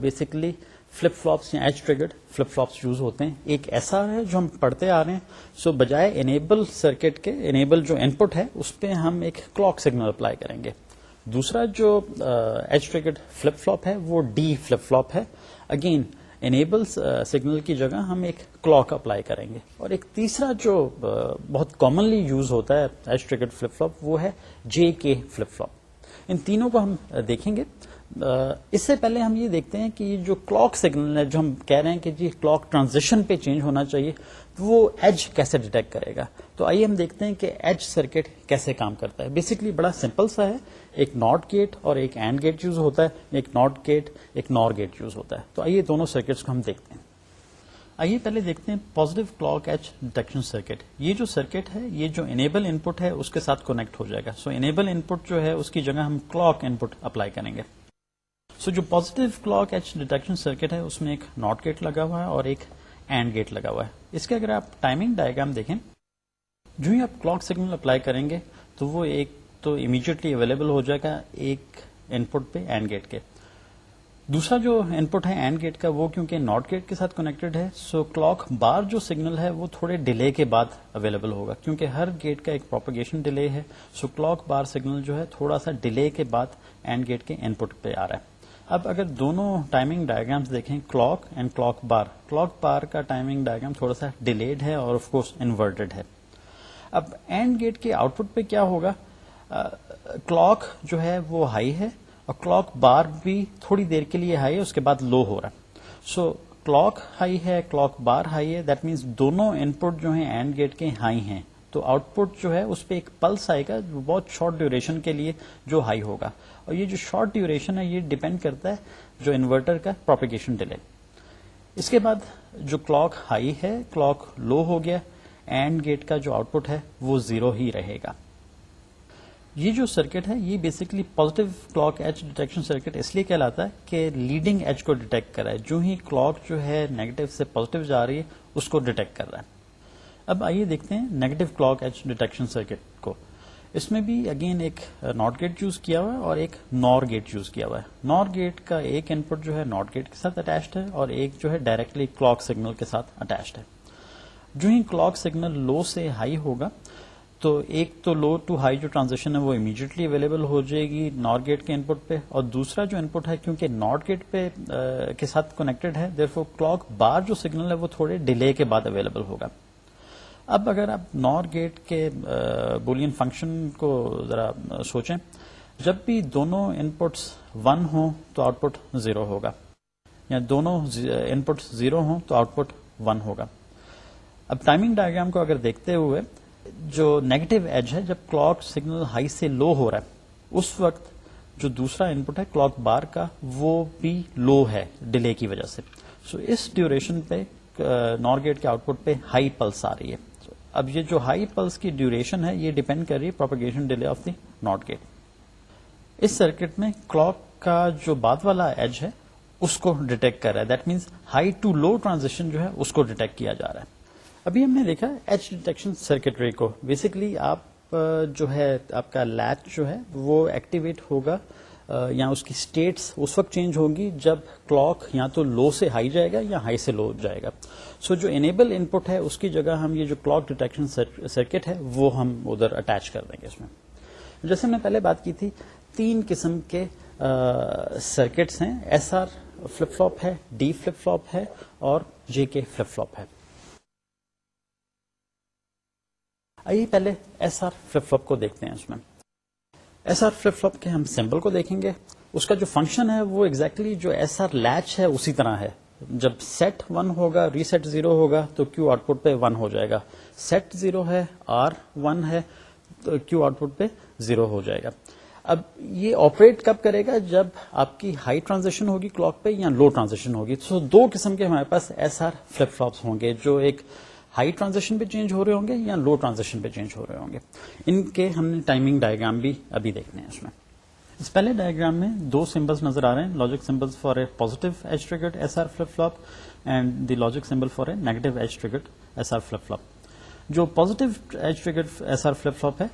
بیسکلی فلپ فلوپس یا edge triggered flip flops use ہوتے ہیں۔ ایک ایسا ہے جو ہم پڑھتے آ رہے ہیں، سو بجائے انیبل سرکٹ کے انیبل جو ان پٹ ہے، اس پہ ہم ایک کلاک سگنل اپلائی کریں گے۔ دوسرا جو ایچ ٹریگرڈ فلپ فلوپ ہے، وہ ڈی فلپ فلوپ ہے۔ اگین انیبل سگنل کی جگہ ہم ایک کلاک اپلائی کریں گے۔ اور ایک تیسرا جو بہت کامنلی یوز ہوتا ہے ایچ ٹریگرڈ فلپ فلوپ وہ ہے جے کے فلپ فلوپ ان تینوں کو ہم دیکھیں گے۔ اس سے پہلے ہم یہ دیکھتے ہیں کہ یہ جو کلاک سگنل ہے، جو ہم کہہ رہے ہیں کہ جی کلاک ٹرانزیکشن پہ چینج ہونا چاہیے وہ ایج کیسے ڈیٹیکٹ کرے گا؟ تو آئیے ہم دیکھتے ہیں کہ ایج سرکٹ کیسے کام کرتا ہے۔ بیسکلی بڑا سمپل سا ہے۔ ایک ناٹ گیٹ اور ایک اینڈ گیٹ یوز ہوتا ہے، ایک ناٹ گیٹ ایک نور گیٹ یوز ہوتا ہے۔ تو آئیے دونوں سرکٹس کو ہم دیکھتے ہیں۔ آئیے پہلے دیکھتے ہیں positive clock edge detection circuit یہ جو سرکٹ ہے، یہ جو انیبل ان پٹ ہے، اس کے ساتھ کنیکٹ ہو جائے گا۔ سو انیبل ان پٹ جو ہے، اس کی جگہ ہم کلاک ان پٹ اپلائی کریں گے۔ سو جو positive clock edge detection circuit ہے، اس میں ایک ناٹ گیٹ لگا ہوا ہے اور ایک اینڈ گیٹ لگا ہوا ہے۔ اس کے اگر آپ ٹائمنگ ڈائگرام دیکھیں، جو ہی آپ کلاک سگنل اپلائی کریں گے، تو وہ ایک تو امیڈیٹلی اویلیبل ہو جائے گا ایک ان پٹ پہ اینڈ گیٹ کے۔ دوسرا جو ان پٹ ہے اینڈ گیٹ کا، وہ کیونکہ ناٹ گیٹ کے ساتھ کنیکٹڈ ہے سو کلاک بار جو سگنل ہے، وہ تھوڑے ڈیلے کے بعد اویلیبل ہوگا۔ کیونکہ ہر گیٹ کا ایک پروپگیشن ڈیلے ہے سو کلاک بار سگنل جو ہے، تھوڑا سا ڈیلے کے بعد اینڈ گیٹ کے ان پٹ پہ آ رہا ہے۔ اب اگر دونوں ٹائمنگ ڈائگرامس دیکھیں clock and clock bar clock bar کا ٹائمنگ ڈائگرام تھوڑا سا ڈیلیڈ ہے اور آف کورس انورٹڈ ہے. اب اینڈ گیٹ کے آؤٹ پٹ پہ کیا ہوگا؟ کلاک جو ہے وہ ہائی ہے اور کلاک بار بھی تھوڑی دیر کے لیے ہائی ہے، اس کے بعد لو ہو رہا ہے. سو کلاک ہائی ہے کلاک بار ہائی ہے دیٹ مینس دونوں ان پٹ جو ہیں اینڈ گیٹ کے ہائی ہیں. تو آؤٹ پٹ جو ہے اس پہ ایک پلس آئے گا بہت شارٹ ڈیوریشن کے لیے جو ہائی ہوگا. اور یہ جو شارٹ ڈیوریشن ہے، یہ ڈپینڈ کرتا ہے جو انورٹر کا پروپیگیشن ڈیلے اس کے بعد جو کلاک ہائی ہے کلاک لو ہو گیا اینڈ گیٹ کا جو آؤٹ پٹ ہے، وہ زیرو ہی رہے گا. یہ جو سرکٹ ہے، یہ basically positive clock edge detection circuit اس لیے کہلاتا ہے کہ لیڈنگ ایج کو ڈیٹیکٹ کر رہا ہے۔ جو ہی کلاک جو ہے نیگیٹو سے پازیٹو جا رہی ہے، اس کو ڈیٹیکٹ کر رہا ہے۔ اب آئیے دیکھتے ہیں negative clock edge detection circuit کو۔ اس میں بھی اگین ایک ناٹ گیٹ چوز کیا ہوا ہے اور ایک نور گیٹ چوز کیا ہوا ہے. نور گیٹ کا ایک ان پٹ جو ہے ناٹ گیٹ کے ساتھ اٹیچڈ ہے اور ایک جو ہے ڈائریکٹلی کلاک سگنل کے ساتھ اٹیچڈ ہے. جو ہی کلاک سگنل لو سے ہائی ہوگا، تو ایک تو لو ٹو ہائی جو ٹرانزیکشن ہے وہ امیڈیٹلی اویلیبل ہو جائے گی نار گیٹ کے ان پٹ پہ اور دوسرا جو ان پٹ ہے کیونکہ ناٹ گیٹ پہ uh, کے ساتھ کنیکٹڈ ہے دیر فور کلاک بار جو سگنل ہے وہ تھوڑے ڈیلے کے بعد اویلیبل ہوگا. اب اگر آپ نار گیٹ کے بولین فنکشن کو ذرا سوچیں، جب بھی دونوں ان پٹس ون ہوں تو آؤٹ پٹ زیرو ہوگا۔ یا دونوں ان پٹ زیرو ہوں تو آؤٹ پٹ ون ہوگا۔ اب ٹائمنگ ڈائگرام کو اگر دیکھتے ہوئے، جو نیگیٹو ایج ہے، جب کلاک سگنل ہائی سے لو ہو رہا ہے، اس وقت جو دوسرا ان پٹ ہے کلاک بار کا، وہ بھی لو ہے ڈیلے کی وجہ سے۔ سو so اس ڈیوریشن پہ نار گیٹ کے آؤٹ پٹ پہ ہائی پلس آ رہی ہے۔ اب یہ جو ہائی پلس کی ڈیوریشن ہے، یہ ڈیپینڈ کر رہی ہے propagation delay of the not gate us circuit میں کلاک کا جو بعد والا ایج ہے، اس کو ڈیٹیکٹ کر رہا ہے. That means high to low transaction جو ہے، اس کو ڈیٹیکٹ کیا جا رہا ہے. ابھی ہم نے دیکھا ایچ ڈیٹیکشن سرکٹری کو. بیسکلی آپ، جو ہے، آپ کا لیچ جو ہے، وہ ایکٹیویٹ ہوگا یا اس کی اسٹیٹس اس وقت چینج ہوگی جب کلاک یا تو لو سے ہائی جائے گا یا ہائی سے لو جائے گا۔ سو جو انیبل ان پٹ ہے، اس کی جگہ ہم یہ جو کلاک ڈیٹیکشن سرکٹ ہے، وہ ہم ادھر اٹیچ کر دیں گے اس میں۔ جیسے ہم نے پہلے بات کی تھی، تین قسم کے سرکٹس ہیں۔ ایس آر فلپ فلوپ ہے ڈی فلپ فلوپ ہے اور جے کے فلپ فلوپ ہے۔ آئیے پہلے ایس آر فلپ فلپ کو دیکھتے ہیں اس میں۔ ایس آر فلپ فلپ کے ہم سمبل کو دیکھیں گے۔ اس کا جو فنکشن ہے وہ ایگزیکٹلی exactly جو ایس آر لیچ ہے اسی طرح ہے۔ جب سیٹ ون ہوگا ریسیٹ زیرو ہوگا، تو کیو آؤٹ پٹ پہ ون ہو جائے گا۔ سیٹ زیرو ہے آر ون ہے، تو کیو آؤٹ پٹ پہ زیرو ہو جائے گا۔ اب یہ آپریٹ کب کرے گا؟ جب آپ کی ہائی ٹرانزیکشن ہوگی کلاک پہ یا لو ٹرانزیکشن ہوگی۔ تو دو قسم کے ہمارے پاس ایس آر فلپ فلوپس ہوں گے۔ جو ایک ہائی ٹرانزیکشن پہ چینج ہو رہے ہوں گے یا لو ٹرانزیکشن پہ چینج ہو رہے ہوں گے؟ ان کے ہم نے ٹائمنگ ڈائگرام بھی ابھی دیکھنے ہیں اس میں۔ اس پہلے ڈائگرام میں دو سمبلس نظر آ رہے ہیں logic symbol for a positive edge triggered S R flip flop and the logic symbol for a negative edge triggered S R flip flop جو positive edge triggered S R flip flop ہے،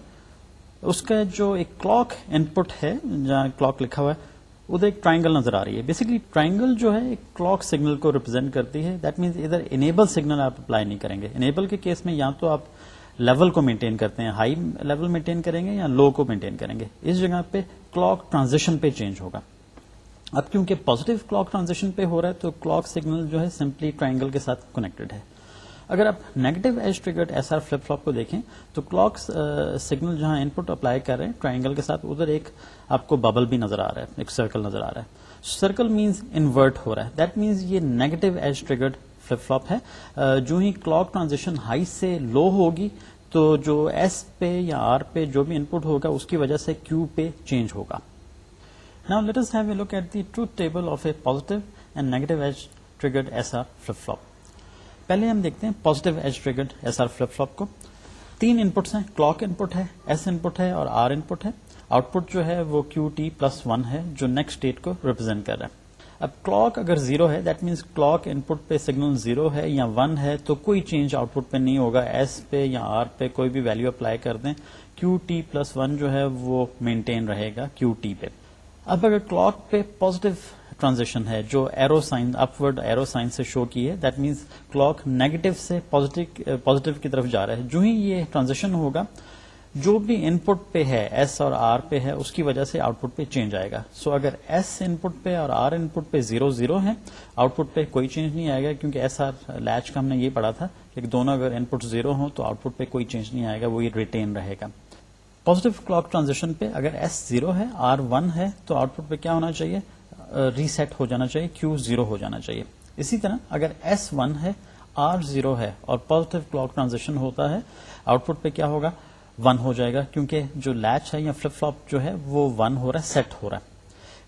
اس کا جو ایک کلاک ان پٹ ہے، جہاں کلاک لکھا ہوا ہے ادھر ایک ٹرائنگل نظر آ رہی ہے. بیسکلی ٹرائنگل جو ہے ایک کلاک سگنل کو ریپرزینٹ کرتی ہے. دیٹ مینس ادھر انیبل سگنل آپ اپلائی نہیں کریں گے. انیبل کے کیس میں یا تو آپ لیول کو مینٹین کرتے ہیں. ہائی لیول مینٹین کریں گے یا لو کو مینٹین کریں گے. اس جگہ پہ کلاک ٹرانزیکشن پہ چینج ہوگا. اب کیونکہ پازیٹو کلاک ٹرانزیکشن پہ ہو رہا ہے تو کلاک سگنل جو ہے سمپلی ٹرائنگل کے ساتھ کنیکٹڈ ہے. اگر آپ negative edge triggered S R flip flop کو دیکھیں تو کلاک سگنل uh, جہاں ان پٹ اپلائی کر رہے ہیں ٹرائنگل کے ساتھ ادھر ایک آپ کو ببل بھی نظر آ رہا ہے، ایک سرکل نظر آ رہا ہے. سرکل مینس انورٹ ہو رہا ہے. دیٹ مینس یہ negative edge triggered flip flop ہے uh, جو ہی کلاک ٹرانزیکشن ہائی سے لو ہوگی تو جو ایس پہ یا آر پہ جو بھی ان پٹ ہوگا اس کی وجہ سے کیو پہ چینج ہوگا. نا let's have a look at the truth table of a positive and negative edge triggered S R flip flop پہلے ہم دیکھتے ہیں positive edge triggered S R flip flop کو۔ تین ان پٹس ہیں کلاک ان پٹ ہے ایس ان پٹ ہے اور آر ان پٹ ہے۔ آؤٹ پٹ جو ہے وہ کیو ٹی پلس ون ہے، جو نیکسٹ ڈیٹ کو ریپرزینٹ کر رہا ہے۔ اب کلاک اگر زیرو ہے that means clock input پہ سگنل زیرو ہے یا ون ہے، تو کوئی چینج آؤٹ پٹ پہ نہیں ہوگا۔ ایس پہ یا آر پہ کوئی بھی ویلو اپلائی کر دیں کیو ٹی پلس ون جو ہے وہ مینٹین رہے گا کیو ٹی پہ۔ اب اگر کلاک پہ پوزیٹو ٹرانزیکشن ہے، جو arrow sign upward arrow sign سے شو کی ہے۔ دیٹ مینس کلاک نیگیٹو سے پوزیٹو کی طرف جا رہا ہے۔ جو ہی یہ ٹرانزیکشن ہوگا، جو بھی ان پٹ پہ ہے ایس اور آر پہ ہے، اس کی وجہ سے آؤٹ پٹ پہ چینج آئے گا۔ سو so اگر ایس ان پٹ پہ اور آر ان پٹ پہ زیرو زیرو ہے آؤٹ پٹ پہ کوئی چینج نہیں آئے گا، کیونکہ ایس آر لیچ کا ہم نے یہ پڑھا تھا کہ دونوں اگر ان پٹ زیرو ہوں تو آؤٹ پٹ پہ کوئی چینج نہیں آئے گا، وہی ریٹین رہے گا۔ پوزیٹو کلاک ٹرانزیکشن پہ اگر ایس زیرو ہے آر ون ہے، تو آؤٹ پٹ پہ کیا ہونا چاہیے؟ ریسیٹ ہو جانا چاہیے کیو زیرو ہو جانا چاہیے۔ اسی طرح اگر ایس ون ہے آر زیرو ہے اور پوزیٹو کلاک ٹرانزیکشن ہوتا ہے آؤٹ پٹ پہ کیا ہوگا؟ ون ہو جائے گا، کیونکہ جو لیچ ہے یا فلپ فلوپ جو ہے، وہ ون ہو رہا ہے سیٹ ہو رہا ہے۔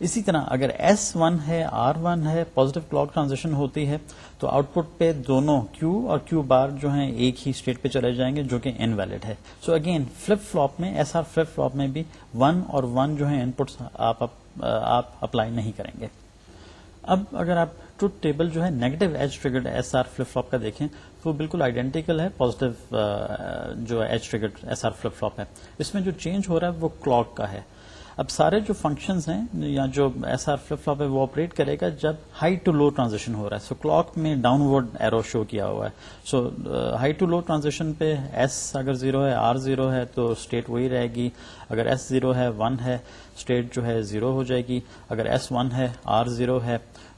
اسی طرح اگر ایس ون ہے آر ون ہے پوزیٹو کلاک ٹرانزیکشن ہوتی ہے، تو آؤٹ پٹ پہ دونوں کیو اور کیو بار جو ہیں، ایک ہی اسٹیٹ پہ چلے جائیں گے، جو کہ ان ویلڈ ہے۔ سو اگین فلپ فلوپ میں ایس آر فلپ فلوپ میں بھی ون اور ون جو ہے ان پٹ آپ آپ اپلائی نہیں کریں گے۔ اب اگر آپ ٹروتھ ٹیبل جو ہے negative edge triggered S R flip flop کا دیکھیں تو بالکل آئیڈینٹیکل ہے پوزیٹو جو edge triggered S R flip flop ہے۔ اس میں جو چینج ہو رہا ہے، وہ کلاک کا ہے۔ اب سارے جو فنکشنز ہیں، یا جو ایس آر فلپ فلوپ ہے، وہ آپریٹ کرے گا جب ہائی ٹو لو ٹرانزیکشن ہو رہا ہے۔ سو کلاک میں ڈاؤن ورڈ ایرو شو کیا ہوا ہے۔ So high to low transaction پہ ایس اگر زیرو ہے آر زیرو ہے، تو اسٹیٹ وہی رہے گی۔ اگر ایس زیرو ہے ون ہے اسٹیٹ جو ہے زیرو ہو جائے گی۔ اگر ایس ون ہے آر زیرو ہے،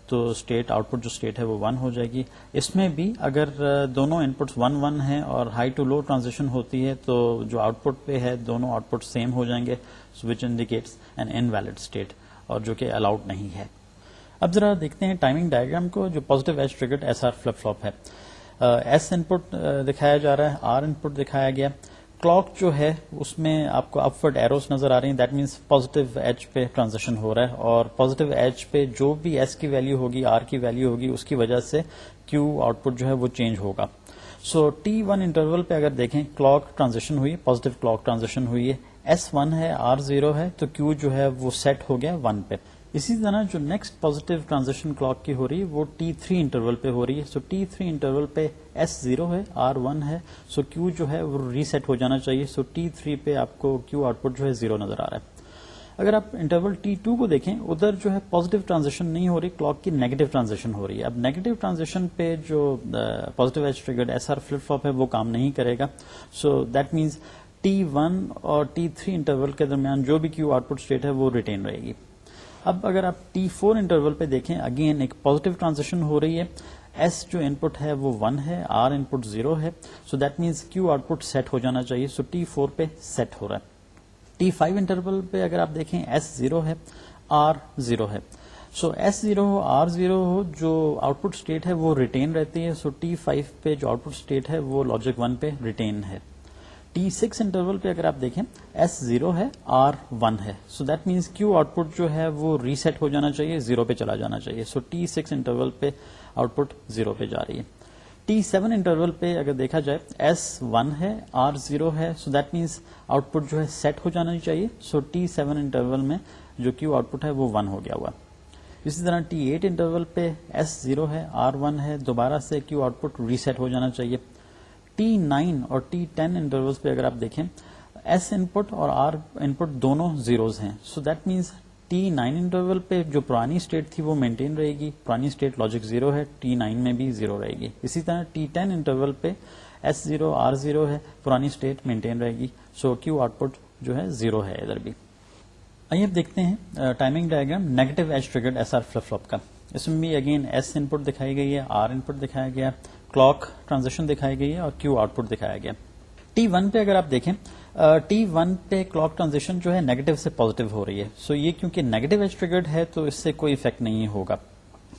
تو اسٹیٹ آؤٹ پٹ جو اسٹیٹ ہے وہ ون ہو جائے گی۔ اس میں بھی اگر دونوں ان پٹس ون ون ہیں اور ہائی ٹو لو ٹرانزیکشن ہوتی ہے، تو جو آؤٹ پٹ پہ ہے، دونوں آؤٹ پٹ سیم ہو جائیں گے which indicates an invalid state اور جو کہ الاؤڈ نہیں ہے۔ اب ذرا دیکھتے ہیں ٹائمنگ ڈائگرام کو، جو positive edge triggered S R flip flop ہے ایس ان پٹ دکھایا جا رہا ہے آر ان پٹ دکھایا گیا۔ کلاک جو ہے، اس میں آپ کو اپورڈ ایروز نظر آ رہی ہیں. دیٹ مینس پازیٹو ایج پہ ٹرانزیکشن ہو رہا ہے اور پازیٹو ایج پہ جو بھی ایس کی ویلو ہوگی آر کی ویلو ہوگی، اس کی وجہ سے کیو آؤٹ پٹ جو ہے وہ چینج ہوگا. سو ٹی ون انٹرول پہ اگر دیکھیں کلاک ٹرانزیکشن ہوئی پازیٹو کلاک ٹرانزیکشن ہوئی ہے. ایس ون ہے آر زیرو ہے، تو کیو جو ہے وہ سیٹ ہو گیا ون پہ. اسی طرح جو نیکسٹ پوزیٹو ٹرانزیکشن کلاک کی ہو رہی ہے، وہ ٹی تھری انٹرول پہ ہو رہی ہے۔ سو ٹی تھری انٹرول پہ ایس زیرو ہے آر ون ہے۔ سو کیو جو ہے، وہ ریسیٹ ہو جانا چاہیے۔ سو ٹی تھری پہ آپ کو کیو آؤٹ پٹ جو ہے زیرو نظر آ رہا ہے۔ اگر آپ انٹرول ٹی ٹو کو دیکھیں، ادھر جو ہے پازیٹو ٹرانزیکشن نہیں ہو رہی کلاک کی نیگیٹو ٹرانزیکشن ہو رہی ہے۔ اب نیگیٹو ٹرانزیکشن پہ جو positive edge triggered S R flip flop ہے، وہ کام نہیں کرے گا۔ So that means T one اور ٹی تھری انٹرول کے درمیان جو بھی کیو آؤٹ پٹ اسٹیٹ ہے، وہ ریٹین رہے گی۔ اب اگر آپ ٹی فور انٹرول پہ دیکھیں اگین ایک پوزیٹو ٹرانزیکشن ہو رہی ہے. ایس جو ان پٹ ہے وہ ون ہے آر ان پٹ زیرو ہے. So that means Q output set ہو جانا چاہیے. سو ٹی فور پہ سیٹ ہو رہا ہے. ٹی فائیو انٹرول پہ اگر آپ دیکھیں ایس زیرو ہے آر زیرو ہے. سو ایس زیرو ہو آر زیرو ہو، جو آؤٹ پٹ اسٹیٹ ہے وہ ریٹین رہتی ہے. سو ٹی فائیو پہ جو آؤٹ پٹ اسٹیٹ ہے وہ لاجک ون پہ ریٹین ہے. ٹی سکس انٹرول پہ اگر آپ دیکھیں ایس زیرو ہے آر ون ہے۔ So that means Q output جو ہے وہ ریسیٹ ہو جانا چاہیے زیرو پہ چلا جانا چاہیے۔ سو ٹی سکس انٹرول پہ آؤٹ پٹ زیرو پہ جا رہی ہے۔ ٹی سیون انٹرول پہ اگر دیکھا جائے ایس ون ہے آر زیرو ہے۔ So that means output جو ہے سیٹ ہو جانا چاہیے۔ سو ٹی سیون انٹرول میں جو کیو آؤٹ پٹ ہے وہ ون ہو گیا ہوا۔ اسی طرح ٹی ایٹ انٹرول پہ ایس زیرو ہے آر ون ہے۔ دوبارہ سے کیو آؤٹ پٹ ریسیٹ ہو جانا چاہیے۔ ٹی نائن اور ٹی ٹین انٹرول پہ اگر آپ دیکھیں ایس ان پٹ اور آر ان پٹ دونوں زیروز ہیں۔ So that means T nine interval پہ جو پرانی اسٹیٹ تھی وہ مینٹین رہے گی۔ پرانی اسٹیٹ لاجک زیرو ہے ٹی نائن میں بھی زیرو رہے گی۔ اسی طرح ٹی ٹین انٹرول پہ ایس زیرو آر زیرو ہے، پرانی اسٹیٹ مینٹین رہے گی۔ سو کیو آؤٹ پٹ جو ہے زیرو ہے ادھر بھی۔ آئیے اب دیکھتے ہیں timing diagram negative edge triggered S R flip flop کا۔ اس میں بھی اگین ایس ان پٹ دکھائی گئی ہے آر ان پٹ دکھایا گیا۔ کلاک ٹرانزیکشن دکھائی گئی ہے اور کیو آؤٹ پٹ دکھایا گیا ٹی ون پہ اگر آپ دیکھیں ٹی ون پہ کلاک ٹرانزیکشن جو ہے نیگیٹو سے پوزیٹو ہو رہی ہے۔ سو یہ کیونکہ نیگیٹو ایج ٹریگرڈ ہے تو اس سے کوئی افیکٹ نہیں ہوگا۔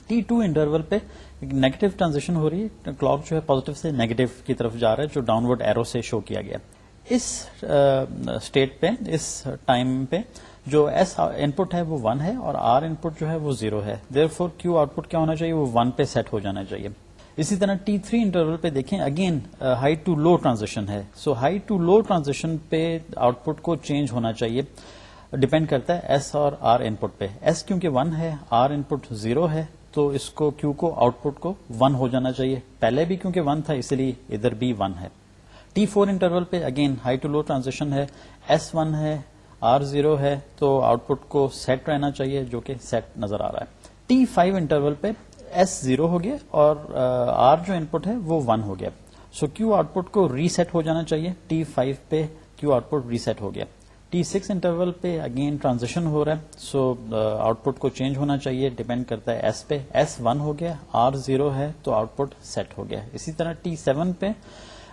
ٹی ٹو انٹرول پہ نیگیٹو ٹرانزیکشن ہو رہی ہے۔ کلاک جو ہے پوزیٹو سے نیگیٹو کی طرف جا رہا ہے، جو ڈاؤن ورڈ ایرو سے شو کیا گیا۔ اس اسٹیٹ پہ، اس ٹائم پہ جو ایس ان پٹ ہے وہ ون ہے اور آر ان پٹ جو ہے وہ زیرو ہے۔ دیر فور کیو آؤٹ پٹ کیا ہونا چاہیے؟ وہ ون پہ سیٹ ہو جانا چاہیے۔ اسی طرح ٹی تھری انٹرول پہ دیکھیں. Again high to low transaction ہے. So high to low transaction پہ آؤٹ پٹ کو چینج ہونا چاہیے. ڈپینڈ کرتا ہے ایس اور آر ان پٹ پہ. ایس کیونکہ ون ہے آر ان پٹ زیرو ہے، تو اس کو کیو کو آؤٹ پٹ کو ون ہو جانا چاہیے. پہلے بھی کیونکہ ون تھا، اسی لیے ادھر بھی ون ہے. ٹی فور انٹرول پہ again high to low transaction ہے. ایس ون ہے آر زیرو ہے، تو آؤٹ پٹ کو سیٹ رہنا چاہیے جو کہ سیٹ نظر آ رہا ہے. ٹی فائیو انٹرول پہ ایس زیرو ہو گیا اور آر جو ان پٹ ہے وہ ون ہو گیا. سو کیو آؤٹ پٹ کو ریسیٹ ہو جانا چاہیے. ٹی فائیو پہ کیو آؤٹ پٹ ریسیٹ ہو گیا. ٹی سکس انٹرول پہ اگین ٹرانزیکشن ہو رہا ہے. سو آؤٹ پٹ کو چینج ہونا چاہیے. ڈیپینڈ کرتا ہے ایس پہ. ایس ون ہو گیا. آر زیرو ہے تو آؤٹ پٹ سیٹ ہو گیا. اسی طرح ٹی سیون پہ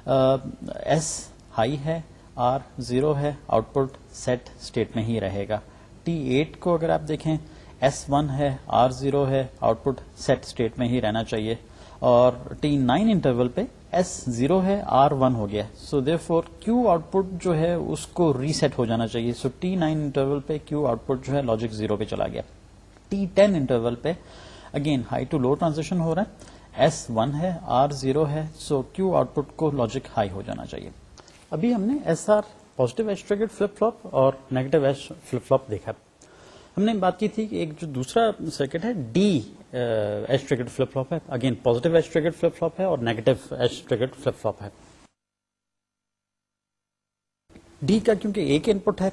ایس ہائی ہے. آر زیرو ہے. آؤٹ پٹ سیٹ اسٹیٹ میں ہی رہے گا. ٹی ایٹ کو اگر آپ دیکھیں ایس ون ہے آر زیرو ہے آؤٹ پٹ سیٹ اسٹیٹ میں ہی رہنا چاہیے اور ٹی نائن انٹرول پہ ایس زیرو ہے آر ون ہو گیا سو دیر فور کیو آؤٹ پٹ جو ہے اس کو ریسیٹ ہو جانا چاہیے۔ سو ٹی نائن انٹرول پہ کیو آؤٹ پٹ جو ہے لاجک زیرو پہ چلا گیا۔ ٹی ٹین انٹرول پہ again high to low transaction ہو رہا ہے۔ ایس ون ہے آر زیرو ہے سو کیو آؤٹ پٹ کو لاجک ہائی ہو جانا چاہیے۔ ابھی ہم نے S R positive edge triggered flip flop اور نیگیٹو ایس فلپ فلوپ دیکھا۔ ہم نے بات کی تھی کہ ایک جو دوسرا سرکٹ ہے D edge triggered flip flop ہے۔ Again positive edge triggered flip flop ہے اور negative edge triggered flip flop ہے۔ ڈی کا کیونکہ ایک ان پٹ ہے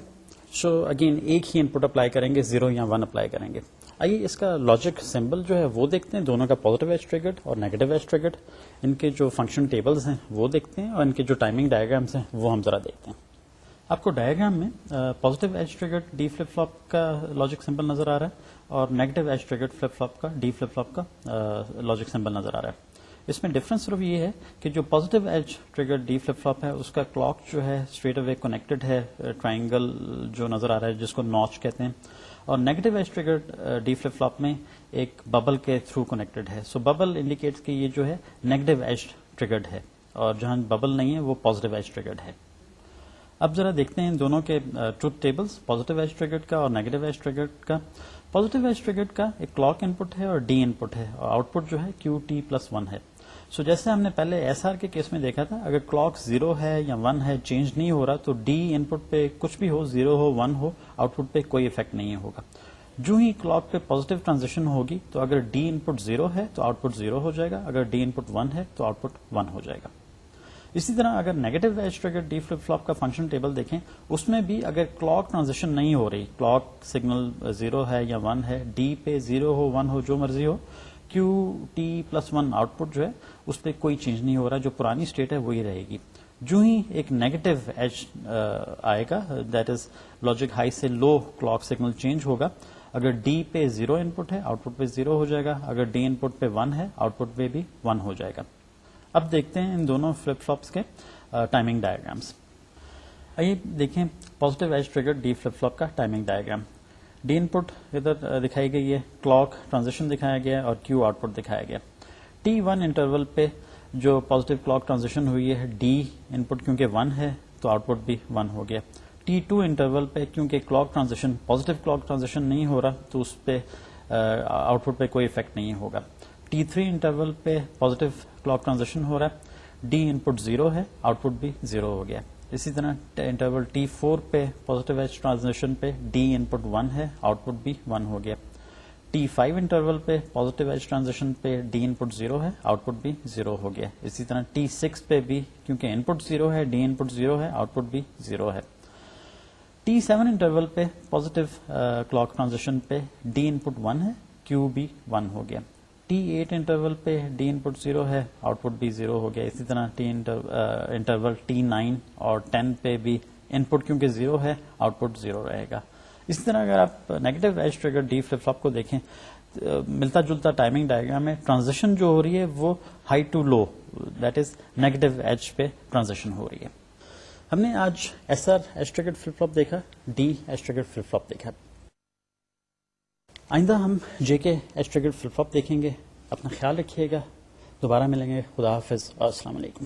سو اگین ایک ہی ان پٹ اپلائی کریں گے زیرو یا ون اپلائی کریں گے۔ آئیے اس کا لاجک سمبل جو ہے وہ دیکھتے ہیں۔ دونوں کا پوزیٹو ایسٹریگیٹ اور نیگیٹو ایسٹریگیٹ ان کے جو فنکشن ٹیبلز ہیں وہ دیکھتے ہیں اور ان کے جو ٹائمنگ ڈائگرامس ہیں وہ ہم ذرا دیکھتے ہیں۔ آپ کو ڈائگرام میں positive edge triggered D flip flop کا لاجک سمبل نظر آ رہا ہے اور negative edge triggered flip flop کا ڈی فلپ فلوپ کا لاجک سمبل نظر آ رہا ہے۔ اس میں ڈفرنس صرف یہ ہے کہ جو positive edge trigger D flip flop ہے، اس کا کلاک جو ہے اسٹریٹ اوے کنیکٹڈ ہے ٹرائنگل جو نظر آ رہا ہے، جس کو نوچ کہتے ہیں۔ اور negative edge triggered D flip flop میں ایک ببل کے تھرو کنیکٹڈ ہے۔ سو ببل انڈیکیٹ کہ یہ جو ہے نیگیٹو ایج ٹریگرڈ ہے اور جہاں ببل نہیں ہے، وہ پوزیٹو ایج ٹریگرڈ ہے۔ اب ذرا دیکھتے ہیں ان دونوں کے truth tables positive edge triggered کا اور نیگیٹو ایج ٹریگرڈ کا۔ پوزیٹو ایج ٹریگرڈ کا ایک کلاک ان پٹ ہے اور ڈی ان پٹ ہے اور آؤٹ پٹ جو ہے کیو ٹی پلس ون ہے۔ سو so جیسے ہم نے پہلے ایس آر کے کیس میں دیکھا تھا، اگر کلاک زیرو ہے یا ون ہے چینج نہیں ہو رہا، تو ڈی ان پٹ پہ کچھ بھی ہو زیرو ہو ون ہو آؤٹ پٹ پہ کوئی افیکٹ نہیں ہوگا۔ جو ہی کلاک پہ پوزیٹو ٹرانزیکشن ہوگی، تو اگر ڈی ان پٹ زیرو ہے، تو آؤٹ پٹ زیرو ہو جائے گا۔ اگر ڈی ان پٹ ون ہے، تو آؤٹ پٹ ون ہو جائے گا۔ اسی طرح اگر negative edge trigger D flip flop کا فنکشن ٹیبل دیکھیں، اس میں بھی اگر کلاک ٹرانزیکشن نہیں ہو رہی کلاک سگنل زیرو ہے یا ون ہے ڈی پہ زیرو ہو ون ہو، جو مرضی ہو Q T plus one output جو ہے، اس پہ کوئی چینج نہیں ہو رہا، جو پرانی اسٹیٹ ہے، وہی رہے گی۔ جو ہی ایک نیگیٹو ایج آئے گا دیٹ از لاجک ہائی سے لو کلاک سگنل چینج ہوگا۔ اگر ڈی پہ زیرو ان پٹ ہے آؤٹ پٹ پہ زیرو ہو جائے گا۔ اگر ڈی ان پٹ پہ ون ہے آؤٹ پٹ پہ بھی ون ہو جائے گا۔ اب دیکھتے ہیں ان دونوں فلپ فلوپس کے ٹائمنگ ڈائگرامس آئیے دیکھیں positive edge trigger D flip flop کا timing diagram D input ادھر دکھائی گئی ہے کلاک ٹرانزیکشن دکھایا گیا اور کیو آؤٹ پٹ دکھایا گیا. ٹی ون انٹرول پہ جو پوزیٹو کلاک ٹرانزیکشن ہوئی ہے ڈی ان پٹ کیونکہ ون ہے تو آؤٹ پٹ بھی ون ہو گیا. ٹی ٹو انٹرول پہ کیونکہ clock transaction positive clock transaction نہیں ہو رہا تو اس پہ آؤٹ پٹ پہ کوئی افیکٹ نہیں ہوگا. ٹی تھری انٹرول پہ پوزیٹو کلاک ٹرانزیکشن ہو رہا ہے۔ ڈی ان پٹ زیرو ہے آؤٹ پٹ بھی زیرو ہو گیا۔ اسی طرح انٹرول ٹی فور پہ پوزیٹو ایچ ٹرانزیکشن پہ ڈی ان پٹ ون ہے آؤٹ پٹ بھی ون ہو گیا۔ ٹی فائیو انٹرول پہ پوزیٹو ایچ ٹرانزیکشن پہ ڈی ان پٹ زیرو ہے آؤٹ پٹ بھی زیرو ہو گیا۔ اسی طرح ٹی سکس پہ بھی، کیونکہ ان پٹ زیرو ہے ڈی ان پٹ زیرو ہے آؤٹ پٹ بھی زیرو ہے۔ ٹی سیون انٹرول پہ پوزیٹو کلاک ٹرانزیکشن پہ ڈی ان پٹ ون ہے کیو بھی ون ہو گیا۔ ٹی ایٹ انٹرول پہ ڈی ان پٹ زیرو ہے آؤٹ پٹ بھی زیرو ہو گیا. اسی طرح ٹی انٹرول ٹی نائن اور ٹین پہ بھی ان پٹ کیونکہ زیرو ہے آؤٹ پٹ زیرو رہے گا. اسی طرح اگر آپ negative edge trigger D flip flip کو دیکھیں uh, ملتا جلتا ٹائمنگ ڈائگرام میں ٹرانزیکشن جو ہو رہی ہے وہ high to low that is negative edge پہ ٹرانزیکشن ہو رہی ہے. ہم نے آج S R edge triggered flip flip دیکھا D edge triggered flip flip دیکھا. آئندہ ہم جے کے ایسٹریگڈ فلپ فلپ دیکھیں گے، اپنا خیال رکھیے گا، دوبارہ ملیں گے، خدا حافظ، اور السلام علیکم۔